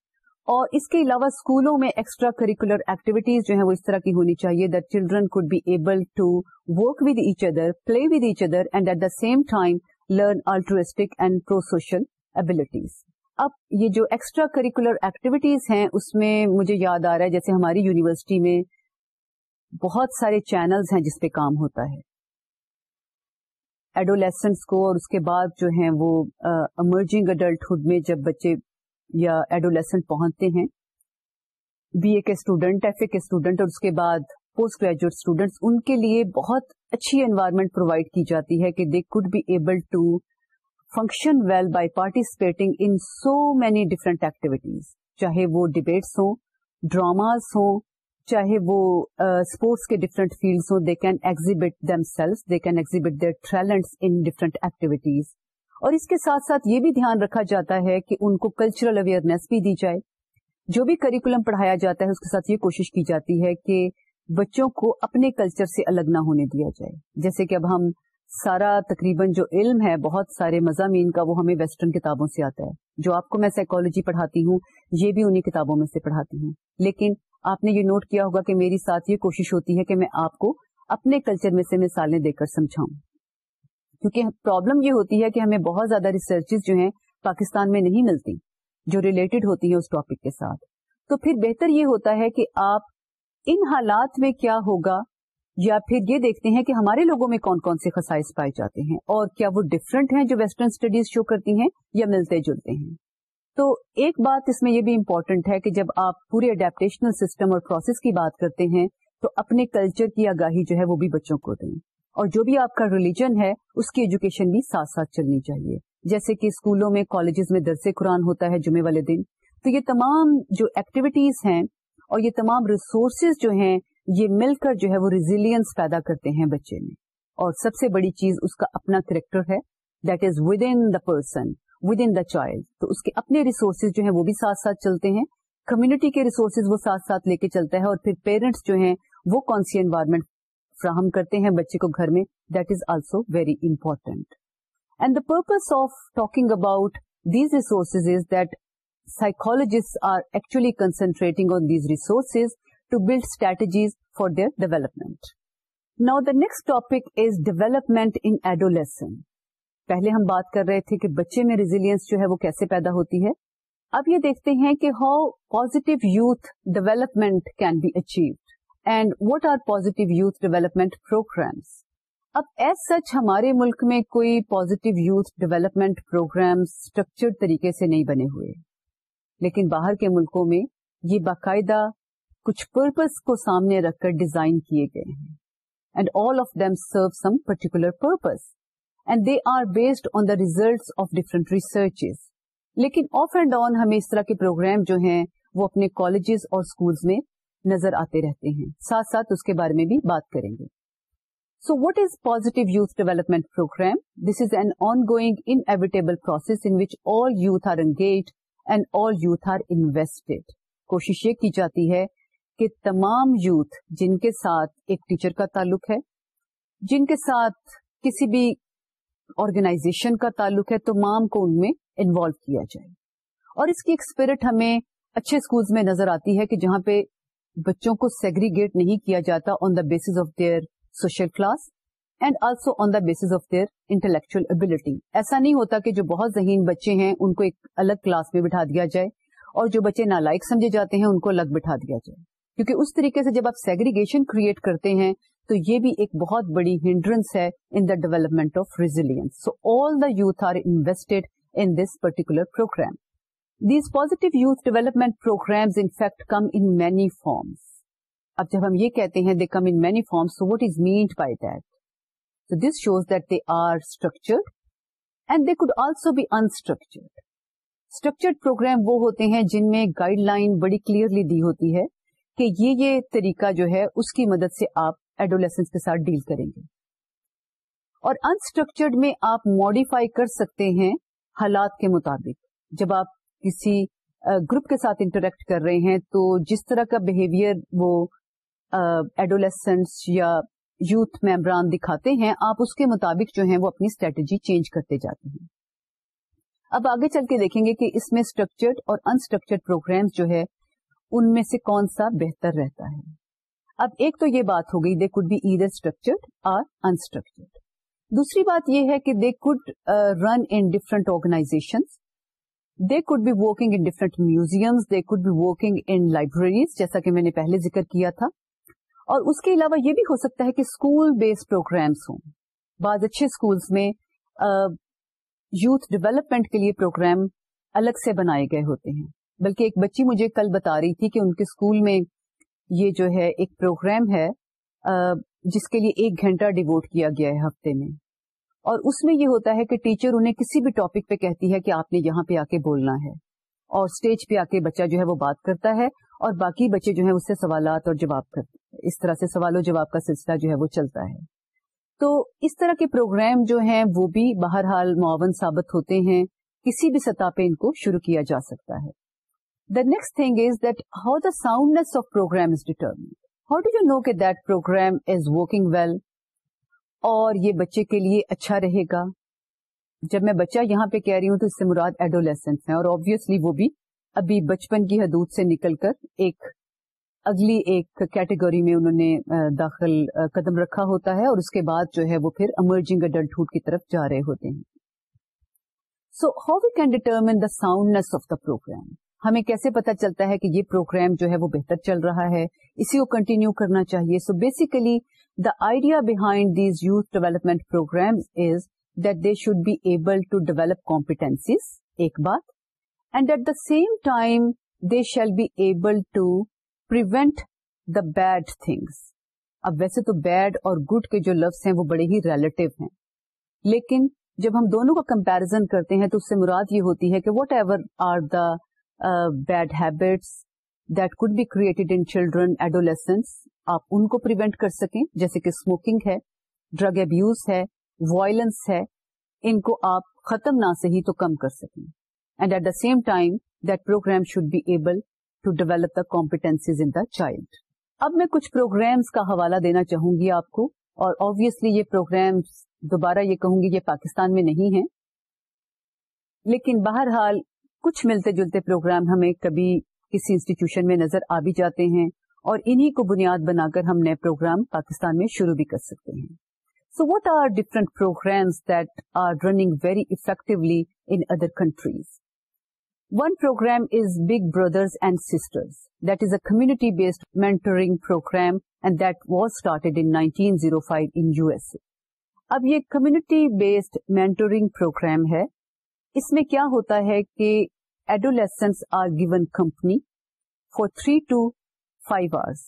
اور اس کے علاوہ اسکولوں میں ایکسٹرا کریکولر ایکٹیویٹیز جو ہیں وہ اس طرح کی ہونی چاہیے that children could be able to work with each other play with each other and at the same time learn altruistic and prosocial abilities اب یہ جو ایکسٹرا کریکولر ایکٹیویٹیز ہیں اس میں مجھے یاد آ رہا ہے جیسے ہماری یونیورسٹی میں بہت سارے چینلز ہیں جس پہ کام ہوتا ہے۔ ایڈولیسنس کو اور اس کے بعد جو ہیں وہ امرجنگ اڈلٹہڈ میں جب بچے یا ایڈولیسنٹ پہنچتے ہیں. بی اے کے اسٹوڈنٹ ایف اے کے اسٹوڈنٹ اور اس کے بعد پوسٹ گریجویٹ اسٹوڈینٹس ان کے لیے بہت اچھی انوائرمنٹ پرووائڈ کی جاتی ہے کہ they could be able to function well by participating in so many different activities چاہے وہ ڈبیٹس ہوں ڈراماز ہوں، چاہے وہ اسپورٹس کے ڈفرنٹ فیلڈس ہوں they can exhibit themselves they can exhibit their talents in different activities اور اس کے ساتھ ساتھ یہ بھی دھیان رکھا جاتا ہے کہ ان کو کلچرل اویئرنیس بھی دی جائے۔ جو بھی کریکولم پڑھایا جاتا ہے، اس کے ساتھ یہ کوشش کی جاتی ہے کہ بچوں کو اپنے کلچر سے الگ نہ ہونے دیا جائے۔ جیسے کہ اب ہم سارا تقریباً جو علم ہے، بہت سارے مضامین کا، وہ ہمیں ویسٹرن کتابوں سے آتا ہے۔ جو آپ کو میں سائیکولوجی پڑھاتی ہوں، یہ بھی انہیں کتابوں میں سے پڑھاتی ہوں۔ لیکن آپ نے یہ نوٹ کیا ہوگا کہ میری ساتھ یہ کوشش ہوتی ہے کہ میں آپ کو اپنے کلچر میں سے مثالیں دے کر سمجھاؤں۔ کیونکہ پرابلم یہ ہوتی ہے کہ ہمیں بہت زیادہ ریسرچز جو ہیں پاکستان میں نہیں ملتی، جو ریلیٹڈ ہوتی ہیں اس ٹاپک کے ساتھ۔ تو پھر بہتر یہ ہوتا ہے کہ آپ ان حالات میں کیا ہوگا، یا پھر یہ دیکھتے ہیں کہ ہمارے لوگوں میں کون کون سے خسائش پائے جاتے ہیں اور کیا وہ ڈفرنٹ ہیں جو ویسٹرن اسٹڈیز شو کرتی ہیں یا ملتے جلتے ہیں۔ تو ایک بات اس میں یہ بھی امپورٹنٹ ہے کہ جب آپ پورے اڈیپٹیشنل سسٹم اور پروسیس کی بات کرتے ہیں، تو اپنے کلچر کی آگاہی جو ہے وہ بھی بچوں کو دیں۔ اور جو بھی آپ کا ریلیجن ہے، اس کی ایجوکیشن بھی ساتھ ساتھ چلنی چاہیے۔ جیسے کہ اسکولوں میں کالجز میں درس قرآن ہوتا ہے جمعے والے دن۔ تو یہ تمام جو ایکٹیویٹیز ہیں اور یہ تمام ریسورسز جو ہیں، یہ مل کر جو ہے وہ ریزیلینس پیدا کرتے ہیں بچے میں۔ اور سب سے بڑی چیز اس کا اپنا کریکٹر ہے that is within the person within the child تو اس کے اپنے ریسورسز جو ہیں وہ بھی ساتھ ساتھ چلتے ہیں۔ کمیونٹی کے ریسورسز وہ ساتھ ساتھ لے کے چلتا ہے اور پھر پیرنٹس جو ہیں وہ کون سی انوائرمنٹ فراہم کرتے ہیں بچے کو گھر میں that is also very important and the purpose of talking about these resources is that psychologists are actually concentrating on these resources to build strategies for their development now the next topic is development in adolescence پہلے ہم بات کر رہے تھے کہ بچے میں resilience جو ہے وہ کیسے پیدا ہوتی ہے۔ اب یہ دیکھتے ہیں کہ how positive youth development can be achieved and what are positive youth development programmes اب ایز سچ ہمارے ملک میں کوئی positive youth development programme structured طریقے سے نہیں بنے ہوئے۔ لیکن باہر کے ملکوں میں یہ باقاعدہ کچھ پرپز کو سامنے رکھ کر ڈیزائن کیے گئے ہیں۔ And all of them serve some particular purpose and they are based on the result of different researches لیکن آف اینڈ آن ہمیں اس طرح کے پروگرام جو ہیں وہ اپنے کالجز اور اسکولس میں نظر آتے رہتے ہیں۔ ساتھ ساتھ اس کے بارے میں بھی بات کریں گے۔ So what is positive youth development programme this is an ongoing inevitable process in which all youth are engage and all youth are invested کوشش یہ کی جاتی ہے کہ تمام یوتھ جن کے ساتھ ایک ٹیچر کا تعلق ہے، جن کے ساتھ کسی بھی آرگنائزیشن کا تعلق ہے، تمام کو ان میں انوالو کیا جائے۔ اور اس کی ایک اسپرٹ ہمیں اچھے اسکولس میں نظر آتی ہے کہ جہاں پہ بچوں کو سیگریگیٹ نہیں کیا جاتا on the base of their social class and also on the base of their intellectual ability ایسا نہیں ہوتا کہ جو بہت ذہین بچے ہیں، ان کو ایک الگ کلاس میں بٹھا دیا جائے اور جو بچے نالائک سمجھے جاتے ہیں، ان کو الگ بٹھا دیا جائے۔ کیونکہ اس طریقے سے جب آپ سیگریگیشن کریٹ کرتے ہیں، تو یہ بھی ایک بہت بڑی ہنڈرنس ہے in the development of resilience so all the youth are invested in this particular programme these positive youth development programmes in fact come in many forms اب جب ہم یہ کہتے ہیں they come in many forms what is meant by that so this shows that they are structured and they could also be unstructured structured programme وہ ہوتے ہیں جن میں گائیڈ لائن بڑی کلیئرلی دی ہوتی ہے کہ یہ یہ طریقہ جو ہے، اس کی مدد سے آپ ایڈولیسنس کے ساتھ ڈیل کریں گے. اور انسٹرکچرڈ میں آپ ماڈیفائی کر سکتے ہیں حالات کے مطابق. جب آپ کسی گروپ کے ساتھ انٹریکٹ کر رہے ہیں، تو جس طرح کا بہیویئر وہ ایڈولیسنس یا یوتھ ممبران دکھاتے ہیں، آپ اس کے مطابق جو ہیں وہ اپنی اسٹریٹجی چینج کرتے جاتے ہیں۔ اب آگے چل کے دیکھیں گے کہ اس میں اسٹرکچرڈ اور انسٹرکچرڈ پروگرامس جو ہے، ان میں سے کون سا بہتر رہتا ہے۔ اب ایک تو یہ بات ہو گئی دے کوڈ بی ادھر اسٹرکچرڈ اور انسٹرکچرڈ دوسری بات یہ ہے کہ they could run in different organization they could be working in different museums they could be working in libraries جیسا کہ میں نے پہلے ذکر کیا تھا. اور اس کے علاوہ یہ بھی ہو سکتا ہے کہ اسکول بیسڈ پروگرامس ہوں. بعض اچھے اسکولس میں یوتھ ڈیولپمنٹ کے لیے پروگرام الگ سے بنائے گئے ہوتے ہیں. بلکہ ایک بچی مجھے کل بتا رہی تھی کہ ان کے اسکول میں یہ جو ہے ایک پروگرام ہے جس کے لیے ایک گھنٹہ ڈیووٹ کیا گیا ہے ہفتے میں. اور اس میں یہ ہوتا ہے کہ ٹیچر انہیں کسی بھی ٹاپک پہ کہتی ہے کہ آپ نے یہاں پہ آ کے بولنا ہے اور اسٹیج پہ آ کے بچہ جو ہے وہ بات کرتا ہے اور باقی بچے جو ہیں اس سے سوالات اور جواب کرتے اس طرح سے سوال و جواب کا سلسلہ جو ہے وہ چلتا ہے۔ تو اس طرح کے پروگرام جو ہیں وہ بھی بہرحال معاون ثابت ہوتے ہیں۔ کسی بھی سطح پہ ان کو شروع کیا جا سکتا ہے۔ The next thing is that how the soundness of programme is determined how do you know کہ that programme is working well اور یہ بچے کے لیے اچھا رہے گا۔ جب میں بچہ یہاں پہ کہہ رہی ہوں تو اس سے مراد ایڈولیسنس ہیں اور آبیسلی وہ بھی ابھی بچپن کی حدود سے نکل کر ایک اگلی ایک کیٹیگری میں انہوں نے داخل قدم رکھا ہوتا ہے، اور اس کے بعد جو ہے وہ پھر امرجنگ اڈلٹہڈ کی طرف جا رہے ہوتے ہیں۔ So how we can determine the soundness of the programme ہمیں کیسے پتا چلتا ہے کہ یہ پروگرام جو ہے وہ بہتر چل رہا ہے؟ اسی کو کنٹینیو کرنا چاہیے۔ So basically the idea behind these youth development programme is that they should be able to develop competencies ایک بات and at the same time they shall be able to prevent the bad things اب ویسے تو bad اور good کے جو لفظ ہیں وہ بڑے ہی ریلیٹو ہیں۔ لیکن جب ہم دونوں کا کمپیرزن کرتے ہیں تو اس سے مراد یہ ہوتی ہے کہ whatever are the bad habits that could be created in children adolescents آپ ان کو پریونٹ کر سکیں، جیسے کہ اسموکنگ ہے ڈرگ ابیوز ہے وائلنس ہے، ان کو آپ ختم نہ سے ہی تو کم کر سکیں۔ And at the same time that programme should be able to develop the competencies in the child اب میں کچھ پروگرامس کا حوالہ دینا چاہوں گی آپ کو، اور آبیسلی یہ پروگرامس دوبارہ یہ کہوں گی یہ پاکستان میں نہیں ہے لیکن بہرحال کچھ ملتے جلتے پروگرام ہمیں کبھی کسی انسٹیٹیوشن میں نظر آ بھی جاتے ہیں اور انہی کو بنیاد بنا کر ہم نئے پروگرام پاکستان میں شروع بھی کر سکتے ہیں so what are different programmes that are running very effectively in other countries One program is Big Brothers and Sisters. That is a community-based mentoring program and that was started in 1905 in USA. اب یہ community based mentoring programme ہے اس میں کیا ہوتا ہے کہ adolescents are given company for three to five hours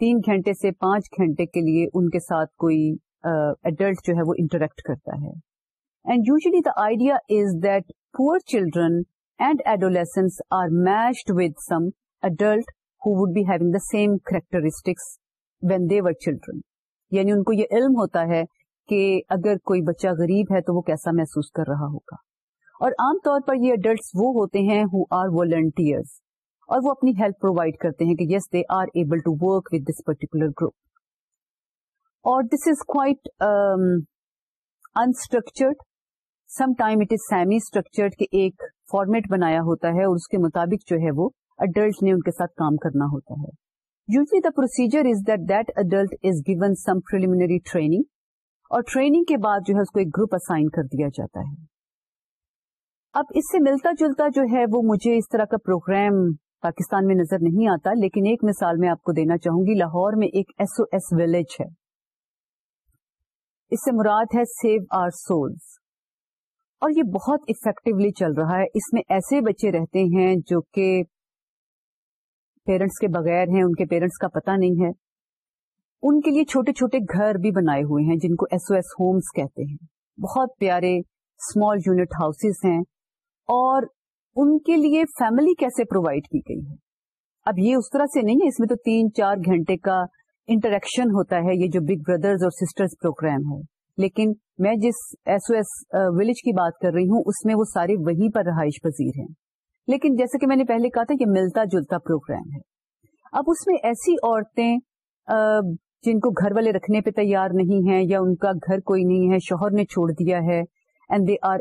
تین گھنٹے سے پانچ گھنٹے کے لیے ان کے ساتھ کوئی ایڈلٹ uh, جو ہے وہ انٹریکٹ کرتا ہے. And usually the idea is that poor children and adolescents are matched with some adult who would be having the same characteristics when they were children یعنی ان کو یہ علم ہوتا ہے کہ اگر کوئی بچہ غریب ہے تو وہ کیسا محسوس کر رہا ہوگا. اور عام طور پر یہ اڈلٹس وہ ہوتے ہیں ہو آر والنٹیئرز اور وہ اپنی ہیلپ پرووائڈ کرتے ہیں کہ yes they are able to work with this particular group اور this is quite unstructured some time it is semi structured کہ ایک فارمیٹ بنایا ہوتا ہے اور اس کے مطابق جو ہے وہ اڈلٹ نے ان کے ساتھ کام کرنا ہوتا ہے. Usually the procedure is that that adult is given some preliminary training اور ٹریننگ کے بعد جو ہے اس کو ایک گروپ اسائن کر دیا جاتا ہے. اب اس سے ملتا جلتا جو ہے وہ مجھے اس طرح کا پروگرام پاکستان میں نظر نہیں آتا، لیکن ایک مثال میں آپ کو دینا چاہوں گی، لاہور میں ایک ایس او ایس ولیج ہے۔ اس سے مراد ہے سیو آر سولز اور یہ بہت افیکٹولی چل رہا ہے۔ اس میں ایسے بچے رہتے ہیں جو کہ پیرنٹس کے بغیر ہیں، ان کے پیرنٹس کا پتہ نہیں ہے۔ ان کے لیے چھوٹے چھوٹے گھر بھی بنائے ہوئے ہیں جن کو ایس او ایس ہومس کہتے ہیں۔ بہت پیارے اسمال یونٹ ہاؤسز ہیں۔ اور ان کے لیے فیملی کیسے پرووائڈ کی گئی ہے؟ اب یہ اس طرح سے نہیں ہے، اس میں تو تین چار گھنٹے کا انٹریکشن ہوتا ہے، یہ جو بگ بردرز اور سسٹرز پروگرام ہے۔ لیکن میں جس ایس او ایس ولیج کی بات کر رہی ہوں، اس میں وہ سارے وہیں پر رہائش پذیر ہیں۔ لیکن جیسے کہ میں نے پہلے کہا تھا، یہ ملتا جلتا پروگرام ہے۔ اب اس میں ایسی عورتیں جن کو گھر والے رکھنے پہ تیار نہیں ہیں یا ان کا گھر کوئی نہیں ہے، شوہر نے چھوڑ دیا ہے and they are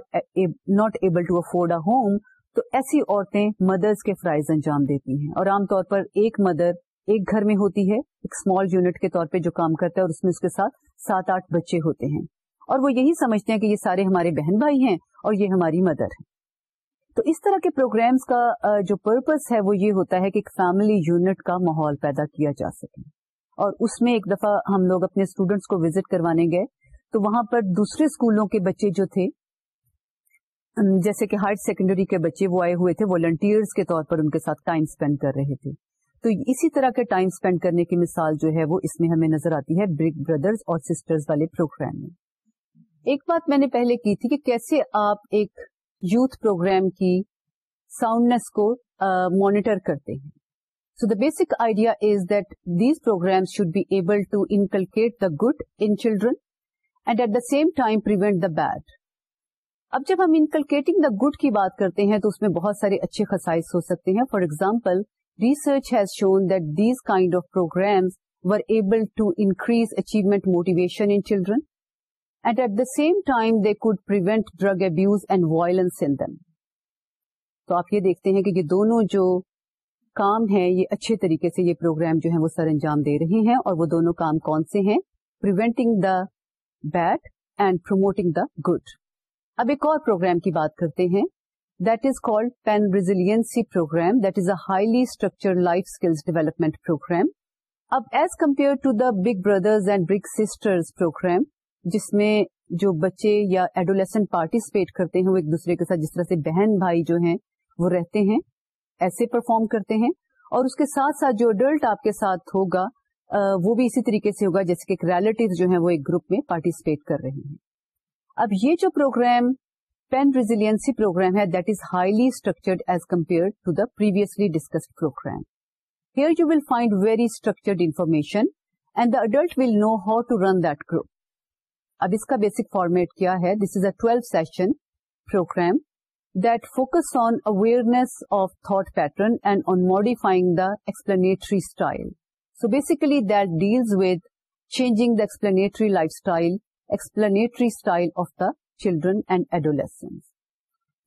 not able to afford a home تو ایسی عورتیں مدرس کے فرائض انجام دیتی ہیں۔ اور عام طور پر ایک مدر ایک گھر میں ہوتی ہے، ایک اسمال یونٹ کے طور پہ جو کام کرتا ہے اور اس میں اس کے ساتھ سات آٹھ بچے ہوتے ہیں۔ اور وہ یہی سمجھتے ہیں کہ یہ سارے ہمارے بہن بھائی ہیں اور یہ ہماری مدر ہے تو اس طرح کے پروگرامز کا جو پرپز ہے وہ یہ ہوتا ہے کہ ایک فیملی یونٹ کا ماحول پیدا کیا جا سکے۔ اور اس میں ایک دفعہ ہم لوگ اپنے اسٹوڈینٹس کو وزٹ کروانے گئے، تو وہاں پر دوسرے اسکولوں کے بچے جو تھے جیسے کہ ہائر سیکنڈری کے بچے وہ آئے ہوئے تھے، والنٹیئرز کے طور پر ان کے ساتھ ٹائم اسپینڈ کر رہے تھے۔ تو اسی طرح کے ٹائم اسپینڈ کرنے کی مثال جو ہے وہ اس میں ہمیں نظر آتی ہے بگ بردرز اور سسٹرز والے پروگرام میں۔ ایک بات میں نے پہلے کی تھی کہ کیسے آپ ایک یوتھ پروگرام کی ساؤنڈنیس کو مانیٹر کرتے ہیں۔ So the basic idea is that these programme should be able to inculcate the good in children and at the same time prevent the bad اب جب ہم انکلکیٹنگ دا گڈ کی بات کرتے ہیں تو اس میں بہت سارے اچھے خسائش ہو سکتے ہیں۔ For example research has shown that these kind of programmes were able to increase achievement motivation in children and at the same time they could prevent drug abuse and violence in them تو آپ یہ دیکھتے ہیں کہ یہ دونوں جو کام ہیں، یہ اچھے طریقے سے یہ پروگرام جو ہے وہ سر انجام دے رہے ہیں اور وہ دونوں کام کون سے ہیں؟ Preventing the bad and promoting the good اب ایک اور پروگرام کی بات کرتے ہیں۔ That is called Penn resiliency programme that is a highly structure life skills development programme اب as compare to the big brothers and big sisters programme جس میں جو بچے یا ایڈولیسنٹ پارٹیسپیٹ کرتے ہیں، وہ ایک دوسرے کے ساتھ جس طرح سے بہن بھائی جو ہیں، وہ رہتے ہیں، ایسے پرفارم کرتے ہیں۔ اور اس کے ساتھ ساتھ جو اڈلٹ آپ کے ساتھ ہوگا وہ بھی اسی طریقے سے ہوگا جیسے کہ ایک ریلیٹو جو ہیں، وہ ایک گروپ میں پارٹیسپیٹ کر رہے ہیں۔ اب یہ جو پروگرام پین ریزیلینسی پروگرام ہے that is highly structured as compare to the previously discussed programme here you will find very structured information and the adult will know how to run that group اب اس کا basic format کیا ہے؟ This is a twelve session programme that focus on awareness of thought pattern and on modifying the explanatory style so basically that deals with changing the explanatory life style explanatory style of the children and adolescents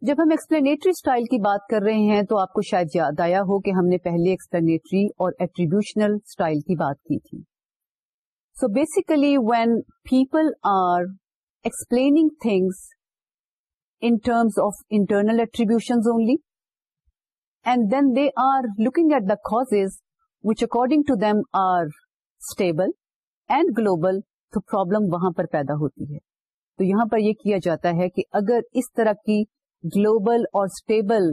جب ہم explanatory style کی بات کر رہے ہیں تو آپ کو شاید یاد آیا ہو کہ ہم نے پہلے ایکسپلینیٹری اور ایٹریبیوشنل اسٹائل کی بات کی تھی۔ So basically when people are explaining things in terms of internal attribution only and then they are looking at the cause which according to them are stable and global تو problem وہاں پر پیدا ہوتی ہے۔ تو یہاں پر یہ کیا جاتا ہے کہ اگر اس طرح کی گلوبل اور اسٹیبل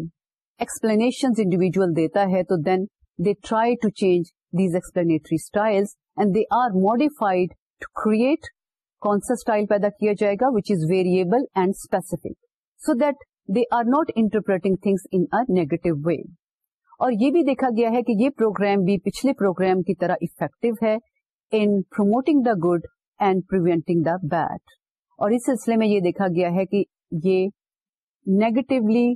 ایکسپلینیشن انڈیویجل دیتا ہے تو then they try to change these explanatory style and they are modified to create کون سا اسٹائل پیدا کیا جائے گا which is variable and specific so that they are not interpreting things in negative way اور یہ بھی دیکھا گیا ہے کہ یہ پروگرام بھی پچھلے پروگرام کی طرح افیکٹو ہے in promoting the good and preventing the bad اور اس سلسلے میں یہ دیکھا گیا ہے کہ یہ نیگیٹولی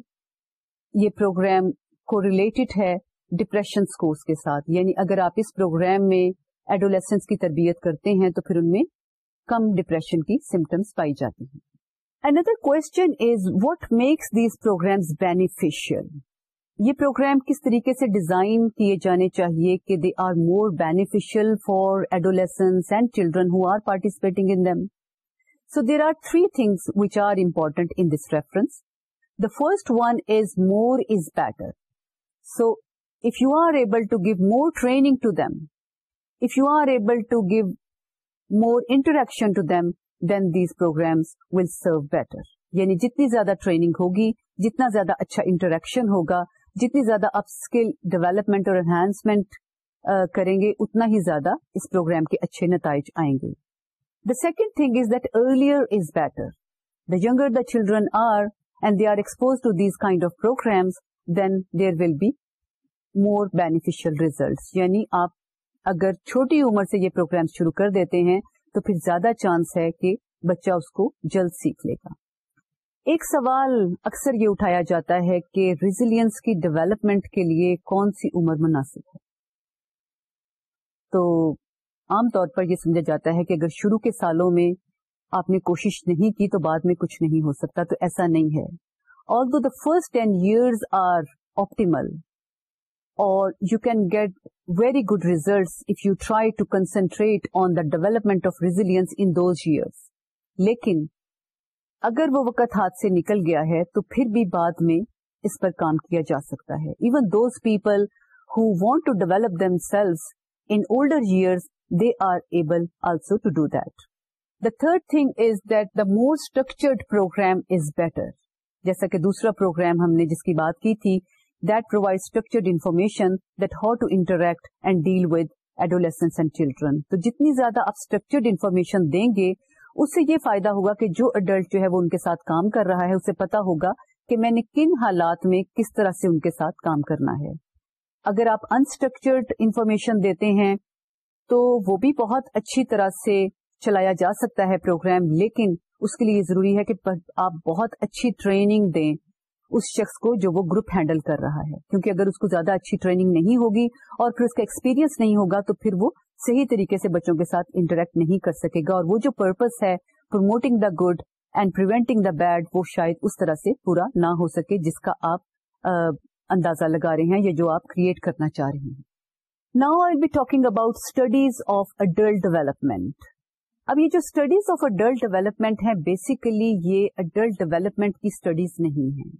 یہ پروگرام کو ریلیٹڈ ہے ڈپریشن اسکورس کے ساتھ. یعنی اگر آپ اس پروگرام میں ایڈولیسنس کی تربیت کرتے ہیں تو پھر ان میں کم ڈپریشن کی سمٹمس پائی جاتی ہیں. اندر question is what makes these programmes beneficial یہ پروگرام کس طریقے سے ڈیزائن کیے جانے چاہیے کہ they are more beneficial for adolescents and children who are participating in them so there are three things which are important in this reference the first one is more is better so if you are able to give more training to them if you are able to give more interaction to them then these programmes will serve better یعنی جتنی زیادہ training ہوگی، جتنا زیادہ اچھا interaction ہوگا جتنی زیادہ اپ اسکل ڈیولپمنٹ اور انہینسمنٹ کریں گے اتنا ہی زیادہ اس پروگرام کے اچھے نتائج آئیں گے۔ The second thing is that earlier is better the یگر the children are and they are exposed to these kind of programs, then there will be more beneficial results. یعنی آپ اگر چھوٹی عمر سے یہ پروگرام شروع کر دیتے ہیں تو پھر زیادہ چانس ہے کہ بچہ اس کو جلد سیکھ لے گا۔ ایک سوال اکثر یہ اٹھایا جاتا ہے کہ ریزیلینس کی ڈیولپمنٹ کے لیے کون سی عمر مناسب ہے؟ تو عام طور پر یہ سمجھا جاتا ہے کہ اگر شروع کے سالوں میں آپ نے کوشش نہیں کی تو بعد میں کچھ نہیں ہو سکتا، تو ایسا نہیں ہے۔ Although the first ten years are optimal اور you can get very good results if you try to concentrate on the development of resilience in those years لیکن اگر وہ وقت ہاتھ سے نکل گیا ہے تو پھر بھی بعد میں اس پر کام کیا جا سکتا ہے۔ Even those people who want to develop themselves in older years they are able also to do that the third thing is that the more structured programme is better جیسا کہ دوسرا پروگرام ہم نے جس کی بات کی تھی that provide structured information that how to interact and deal with adolescents and children تو جتنی زیادہ آپ اسٹرکچرڈ انفارمیشن دیں گے اس سے یہ فائدہ ہوگا کہ جو اڈلٹ جو ہے وہ ان کے ساتھ کام کر رہا ہے، اسے پتا ہوگا کہ میں نے کن حالات میں کس طرح سے ان کے ساتھ کام کرنا ہے۔ اگر آپ انسٹرکچرڈ انفارمیشن دیتے ہیں، تو وہ بھی بہت اچھی طرح سے چلایا جا سکتا ہے پروگرام لیکن اس کے لیے ضروری ہے کہ آپ بہت اچھی ٹریننگ دیں اس شخص کو جو وہ گروپ ہینڈل کر رہا ہے۔ کیونکہ اگر اس کو زیادہ اچھی ٹریننگ نہیں ہوگی اور پھر اس کا ایکسپیرینس نہیں ہوگا، تو پھر وہ صحیح طریقے سے بچوں کے ساتھ انٹریکٹ نہیں کر سکے گا اور وہ جو پرپز ہے promoting the good and preventing the bad وہ شاید اس طرح سے پورا نہ ہو سکے جس کا آپ اندازہ لگا رہے ہیں یا جو آپ کریٹ کرنا چاہ رہے ہیں۔ Now I be talking about studies of adult development اب یہ جو اسٹڈیز آف اڈلٹ ڈیولپمنٹ ہیں بیسیکلی یہ اڈلٹ ڈیولپمنٹ کی اسٹڈیز نہیں ہیں۔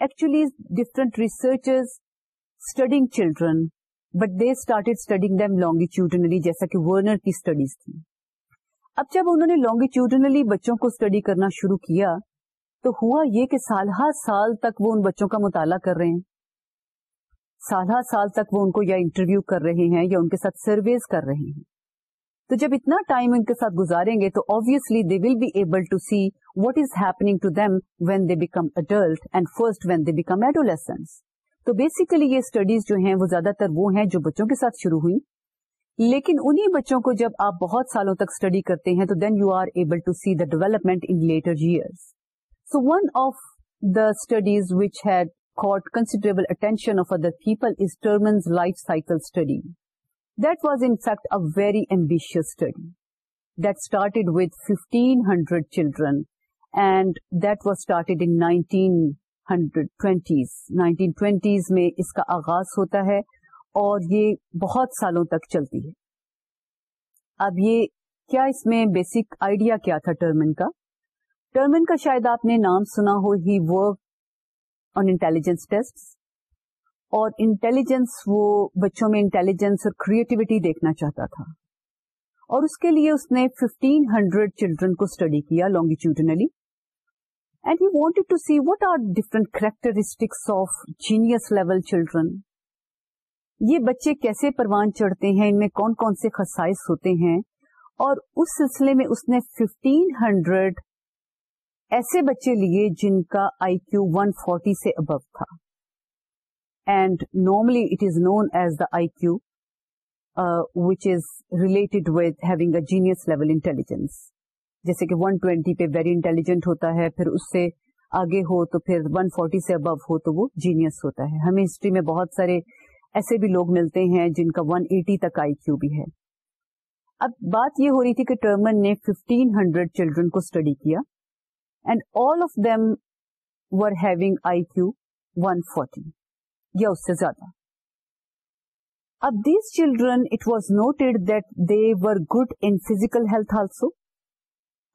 Actually different researchers studying children but they started studying them longitudinally جیسا کہ ورنر کی اسٹڈیز تھی اب جب انہوں نے لانگیچیوڈنلی بچوں کو اسٹڈی کرنا شروع کیا تو ہوا یہ کہ سال ہر سال تک وہ ان بچوں کا مطالعہ کر رہے ہیں سال سال تک وہ ان کو یا انٹرویو کر رہے ہیں یا ان کے ساتھ سرویز کر رہے ہیں تو جب اتنا ٹائم ان کے ساتھ گزاریں گے تو obviously they will be able to see what is happening to them when they become adult and first when they become adolescents تو بیسیکلی یہ اسٹڈیز جو ہیں وہ زیادہ تر وہ ہیں جو بچوں کے ساتھ شروع ہوئی لیکن انہیں بچوں کو جب آپ بہت سالوں تک اسٹڈی کرتے ہیں تو then you are able to see the development in later years so one of the studies which had caught considerable attention of other people is Terman's life cycle study. That was in fact a very ambitious study that started with 1500 children and that was started in 19 hundred twenties nineteen twenties میں اس کا آغاز ہوتا ہے اور یہ بہت سالوں تک چلتی ہے۔ اب یہ کیا اس میں بیسک آئیڈیا کیا تھا ٹرمن کا؟ ٹرمن کا شاید آپ نے نام سنا ہو he work on intelligence test اور انٹیلیجنس وہ بچوں میں انٹیلیجنس اور کریٹیوٹی دیکھنا چاہتا تھا۔ اور اس کے لیے اس نے ففٹین ہنڈریڈ چلڈرن کو اسٹڈی کیا longitudinally and he wanted to see what are different characteristics of genius level children یہ بچے کیسے پروان چڑھتے ہیں؟ ان میں کون کون سے خسائش ہوتے ہیں؟ اور اس سلسلے میں اس نے ففٹین ہنڈریڈ ایسے بچے لیے جن کا آئی کیو ون فورٹی سے ابو تھا. And normally it is known as the I Q which is related with having a genius level intelligence جیسے کہ 120 پہ ویری انٹیلیجنٹ ہوتا ہے، پھر اس سے آگے ہو تو پھر 140 سے ابو ہو تو وہ جینیس ہوتا ہے۔ ہمیں ہسٹری میں بہت سارے ایسے بھی لوگ ملتے ہیں جن کا 180 تک آئی کیو بھی ہے۔ اب بات یہ ہو رہی تھی کہ ٹرمن نے 1500 چلڈرن کو اسٹڈی کیا and all of them were having I Q 140 یا اس سے زیادہ۔ اب these children it was noted that they were good in physical health also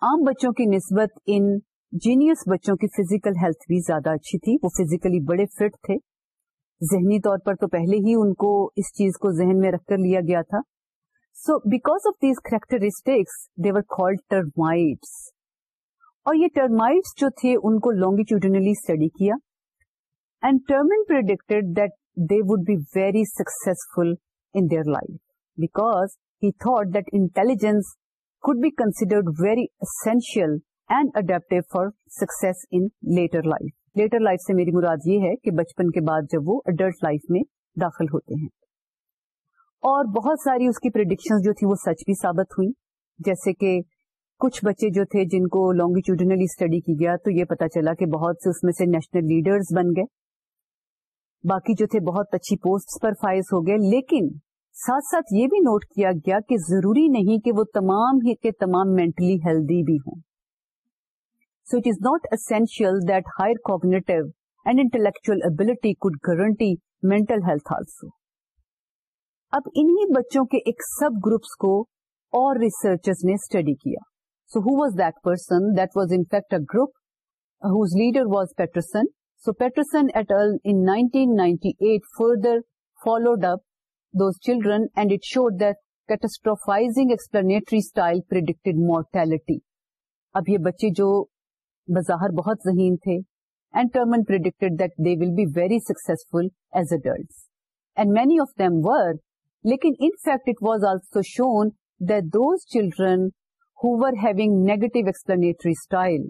عام بچوں کی نسبت ان جینیس بچوں کی فزیکل ہیلتھ بھی زیادہ اچھی تھی۔ وہ فزیکلی بڑے فٹ تھے۔ ذہنی طور پر تو پہلے ہی ان کو اس چیز کو ذہن میں رکھ کر لیا گیا تھا۔ So because of these characteristics they were called termites اور یہ ٹرمائٹس جو تھے، ان کو لانگیچیوڈنلی اسٹڈی کیا۔ And Terman predicted that they would be very successful in their life because he thought that intelligence could be considered very essential and adaptive for success in later life later life سے میری مراد یہ ہے کہ بچپن کے بعد جب وہ اڈلٹ لائف میں داخل ہوتے ہیں۔ اور بہت ساری اس کی پرڈکشن جو تھی وہ سچ بھی ثابت ہوئی جیسے کہ کچھ بچے جو تھے جن کو لانگیچیوڈنلی اسٹڈی کی گیا تو یہ پتا چلا کہ بہت سے اس میں سے نیشنل لیڈرز بن گئے۔ باقی جو تھے بہت اچھی پوسٹ پر فائز ہو گئے۔ لیکن ساتھ ساتھ یہ بھی نوٹ کیا گیا کہ ضروری نہیں کہ وہ تمام ہی کے تمام مینٹلی ہیلدی بھی ہوں۔ So it is not essential that higher cognitive and intellectual ability could guarantee mental health also اب انہی بچوں کے ایک سب گروپس کو اور ریسرچرز نے اسٹڈی کیا۔ So who was that person that was in fact a group whose leader was Peterson so Peterson at in 1998 further followed up those children and it showed that catastrophizing explanatory style predicted mortality اب یہ بچے جو بظاہر بہت ذہین تھے and Terman predicted that they will be very successful as adults and many of them were لیکن in fact it was also shown that those children however having negative explanatory style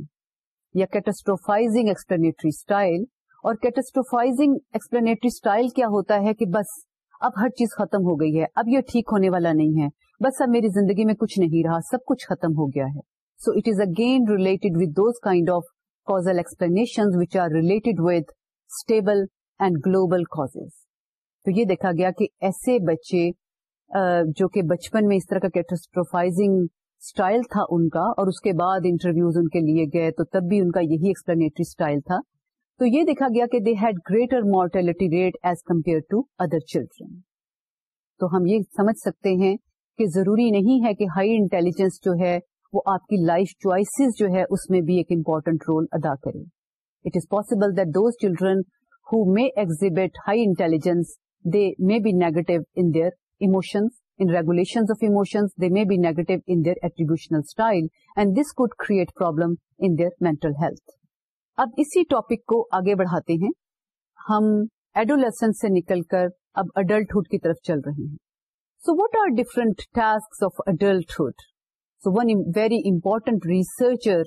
یا کیٹسٹروفائزنگ ایکسپلینیٹری اسٹائل اور catastrophising explanatory style کیا ہوتا ہے کہ بس اب ہر چیز ختم ہو گئی ہے، اب یہ ٹھیک ہونے والا نہیں ہے۔ بس اب میری زندگی میں کچھ نہیں رہا، سب کچھ ختم ہو گیا ہے۔ So it is again related with those kind of causal explanation which are related with stable and global causes تو یہ دیکھا گیا کہ ایسے بچے جو کہ بچپن میں اس طرح کا کیٹسٹروفائزنگ اسٹائل تھا ان کا اور اس کے بعد انٹرویوز ان کے لیے گئے، تو تب بھی ان کا یہی ایکسپلینیٹری اسٹائل تھا۔ تو یہ دیکھا گیا کہ they had greater mortality rate as compare to other children تو ہم یہ سمجھ سکتے ہیں کہ ضروری نہیں ہے کہ ہائی انٹیلیجنس جو ہے وہ آپ کی لائف چوائسیز جو ہے اس میں بھی ایک امپورٹنٹ رول ادا کرے it is possible that those children who may exhibit high intelligence they may be negative in their emotions, in regulations of emotions, they may be negative in their attributional style, and this could create problem in their mental health. اب اسی topic کو آگے بڑھاتے ہیں۔ ہم adolescent سے نکل کر اب اڈلٹہڈ کی طرف چل رہے ہیں۔ So what are different task of adulthood so one very important researcher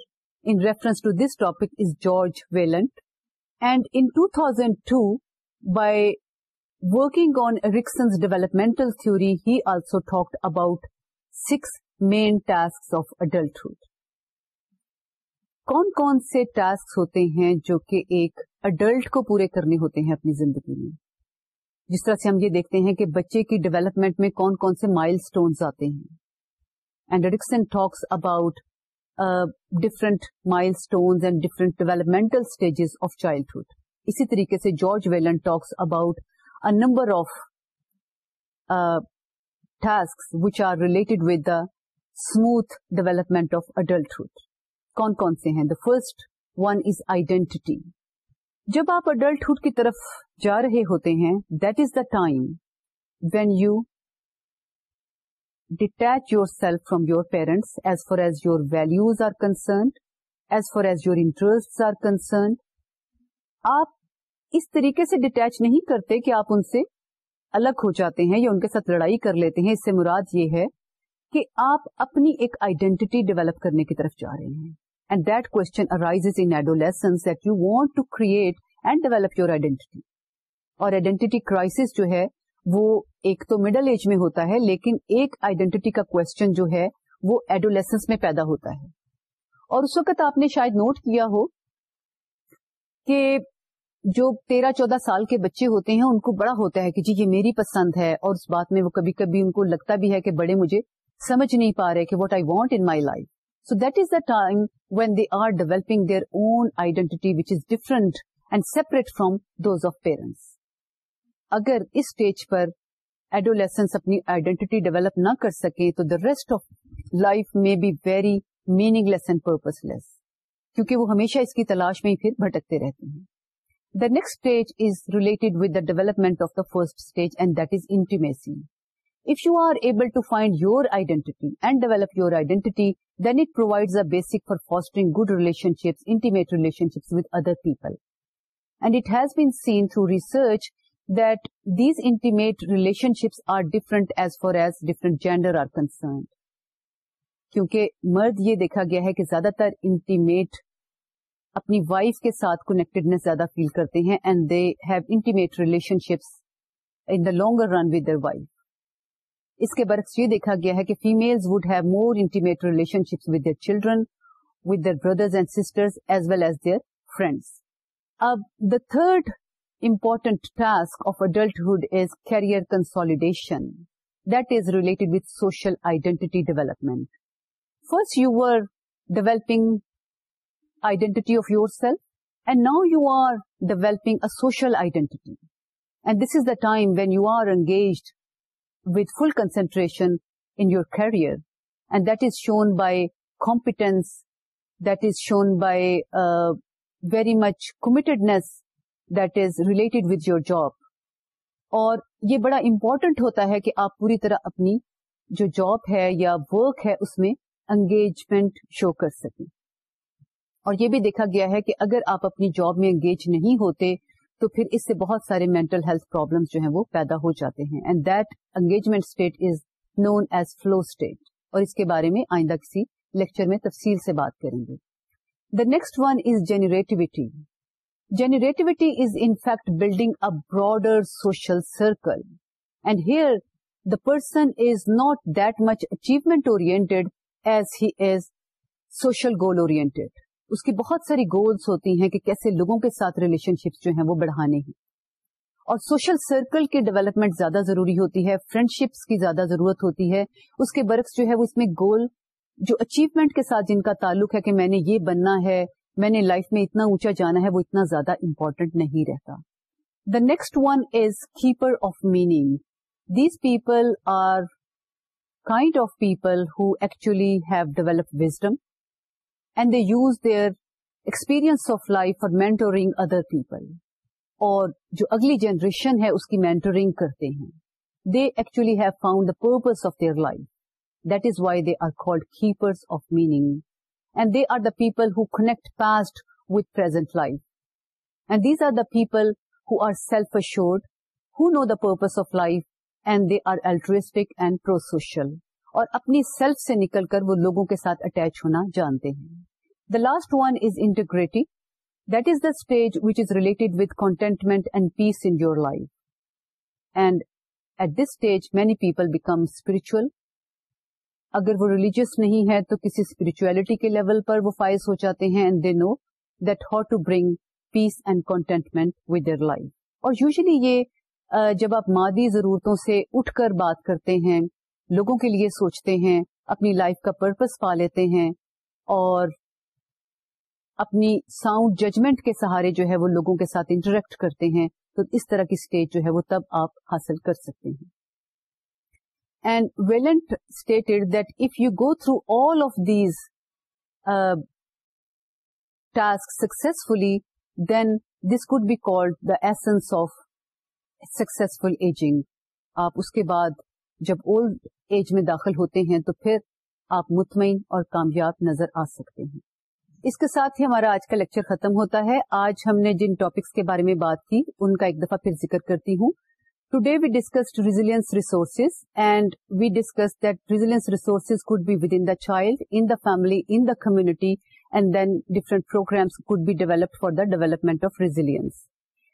in reference to this topic is George Vaillant and in two thousand two by Working on Erikson's developmental theory, he also talked about 6 main tasks of adulthood. کون کون سے task ہوتے ہیں جو کہ ایک adult کو پورے کرنے ہوتے ہیں اپنی زندگی میں؟ جس طرح سے ہم یہ دیکھتے ہیں کہ بچے کی ڈیولپمنٹ میں کون کون سے مائل اسٹونس آتے ہیں۔ And Erikson talks about different milestones and different developmental stages of childhood اسی طریقے سے George Vaillant talks about a number of task which are related with the smooth development of adulthood کون کون سے ہیں؟ The first one is identity جب آپ adulthood کی طرف جا رہے ہوتے ہیں that is the time when you detach yourself from your parents as far as your values are concerned as far as your interest are concerned آپ اس طریقے سے ڈیٹیچ نہیں کرتے کہ آپ ان سے الگ ہو جاتے ہیں یا ان کے ساتھ لڑائی کر لیتے ہیں۔ اس سے مراد یہ ہے کہ آپ اپنی ایک آئیڈینٹی ڈیولپ کرنے کی طرف جا رہے ہیں۔ And that question arise in adolescence that you want to create and develop your identity اور آئیڈینٹی کرائسس جو ہے، وہ ایک تو مڈل ایج میں ہوتا ہے، لیکن ایک آئیڈینٹی کا کوشچن جو ہے، وہ ایڈولیسنس میں پیدا ہوتا ہے۔ اور اس وقت آپ نے شاید نوٹ کیا ہو کہ جو تیرہ چودہ سال کے بچے ہوتے ہیں، ان کو بڑا ہوتا ہے کہ جی یہ میری پسند ہے۔ اور اس بات میں وہ کبھی کبھی ان کو لگتا بھی ہے کہ بڑے مجھے سمجھ نہیں پا رہے کہ what I want in my life so that is the time when they are developing their own identity which is different and separate from those of parents اگر اس اسٹیج پر ایڈولیسنس اپنی آئیڈینٹی ڈیولپ نہ کر سکے تو the rest of life میں be very meaningless and purposeless کیونکہ وہ ہمیشہ اس کی تلاش میں ہی پھر بھٹکتے رہتے ہیں The next stage is related with the development of the first stage, and that is intimacy. If you are able to find your identity and develop your identity, then it provides a basic for fostering good relationships, intimate relationships with other people. And it has been seen through research that these intimate relationships are different as far as different gender are concerned. کیونکہ مرد یہ دیکھا گیا ہے کہ زیادہ تر intimate اپنی وائف کے ساتھ کنیکٹڈنیس زیادہ فیل کرتے ہیں and they have intimate relationships in the longer run with their wife اس کے برعکس یہ دیکھا گیا ہے کہ families would have more intimate relationships with their children with their brothers and sister as well as their friends اب the third important task of adulthood is career consolidation that is related with social identity development first you are developing identity of yourself and now you are developing social identity and this is the time when you are engaged full concentration in your career, and that is shown by competence, that is shown by uh, very much committedness that is related with your job اور یہ بڑا important ہوتا ہے کہ آپ پوری طرح اپنی جو جاب ہے یا ورک ہے اس میں انگیجمنٹ شو کر سکیں۔ اور یہ بھی دیکھا گیا ہے کہ اگر آپ اپنی جاب میں انگیج نہیں ہوتے تو پھر اس سے بہت سارے مینٹل ہیلتھ پرابلم جو ہیں وہ پیدا ہو جاتے ہیں. And that engagement state is known as flow state اور اس کے بارے میں آئندہ کسی لیکچر میں تفصیل سے بات کریں گے. The next one is generativity generativity is in fact building a broader social circle and here the person is not that much achievement oriented as he is social goal oriented اس کی بہت ساری goals ہوتی ہیں کہ کیسے لوگوں کے ساتھ ریلیشن شپس جو ہیں وہ بڑھانے ہیں۔ اور سوشل سرکل کی ڈیولپمنٹ زیادہ ضروری ہوتی ہے فرینڈ شپس کی زیادہ ضرورت ہوتی ہے۔ اس کے برعکس جو ہے وہ اس میں گول جو اچیومنٹ کے ساتھ جن کا تعلق ہے کہ میں نے یہ بننا ہے، میں نے لائف میں اتنا اونچا جانا ہے، وہ اتنا زیادہ امپورٹنٹ نہیں رہتا۔ The next one is keeper of meaning these people are kind of people who actually have develop wisdom and they use their experience of life for mentoring other people اور جو اگلی جنریشن ہے، اس کی mentoring کرتے ہیں۔ They actually have found the purpose of their life that is why they are called keepers of meaning and they are the people who connect past with present life and these are the people who are self assured who know the purpose of life and they are altruistic and prosocial اور اپنی self سے نکل کر وہ لوگوں کے ساتھ attach ہونا جانتے ہیں۔ The last one is integrity that is the stage which is related with contentment and peace in your life and at this stage many people become spiritual اگر وہ ریلیجیس نہیں ہے تو کسی اسپرچولیٹی کے لیول پر وہ فائز ہو جاتے ہیں and they know that how to bring peace and contentment with their life اور یوزلی یہ جب آپ مادی ضرورتوں سے اٹھ کر بات کرتے ہیں لوگوں کے لیے سوچتے ہیں اپنی لائف کا پرپز پا لیتے ہیں اور اپنی ساؤنڈ ججمنٹ کے سہارے جو ہے وہ لوگوں کے ساتھ انٹریکٹ کرتے ہیں تو اس طرح کی اسٹیج جو ہے وہ تب آپ حاصل کر سکتے ہیں And Wieland stated that if you go through all of these uh, tasks successfully, then this could be called the essence of successful aging. آپ اس کے بعد جب اولڈ ایج میں داخل ہوتے ہیں تو پھر آپ مطمئن اور کامیاب نظر آ سکتے ہیں۔ اس کے ساتھ ہی ہمارا آج کا لیکچر ختم ہوتا ہے۔ آج ہم نے جن ٹاپکس کے بارے میں بات کی، ان کا ایک دفعہ پھر ذکر کرتی ہوں۔ Today we discussed resilience resources and we discuss that resilience resources could be within the child in the family in the community and then different programs could be developed for the development of resilience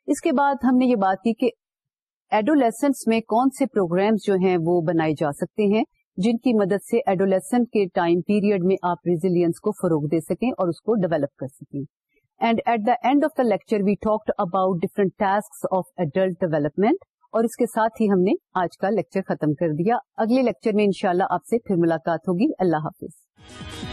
اس کے بعد ہم نے یہ بات کی کہ adolescence میں کون سے پروگرامز جو ہیں وہ بنائے جا سکتے ہیں جن کی مدد سے ایڈولیسنٹ کے ٹائم پیریڈ میں آپ ریزیلینس کو فروغ دے سکیں اور اس کو ڈیولپ کر سکیں۔ And at the end of the lecture we talked about different task of adult development اور اس کے ساتھ ہی ہم نے آج کا لیکچر ختم کر دیا۔ اگلے لیکچر میں انشاءاللہ شاء آپ سے پھر ملاقات ہوگی۔ اللہ حافظ۔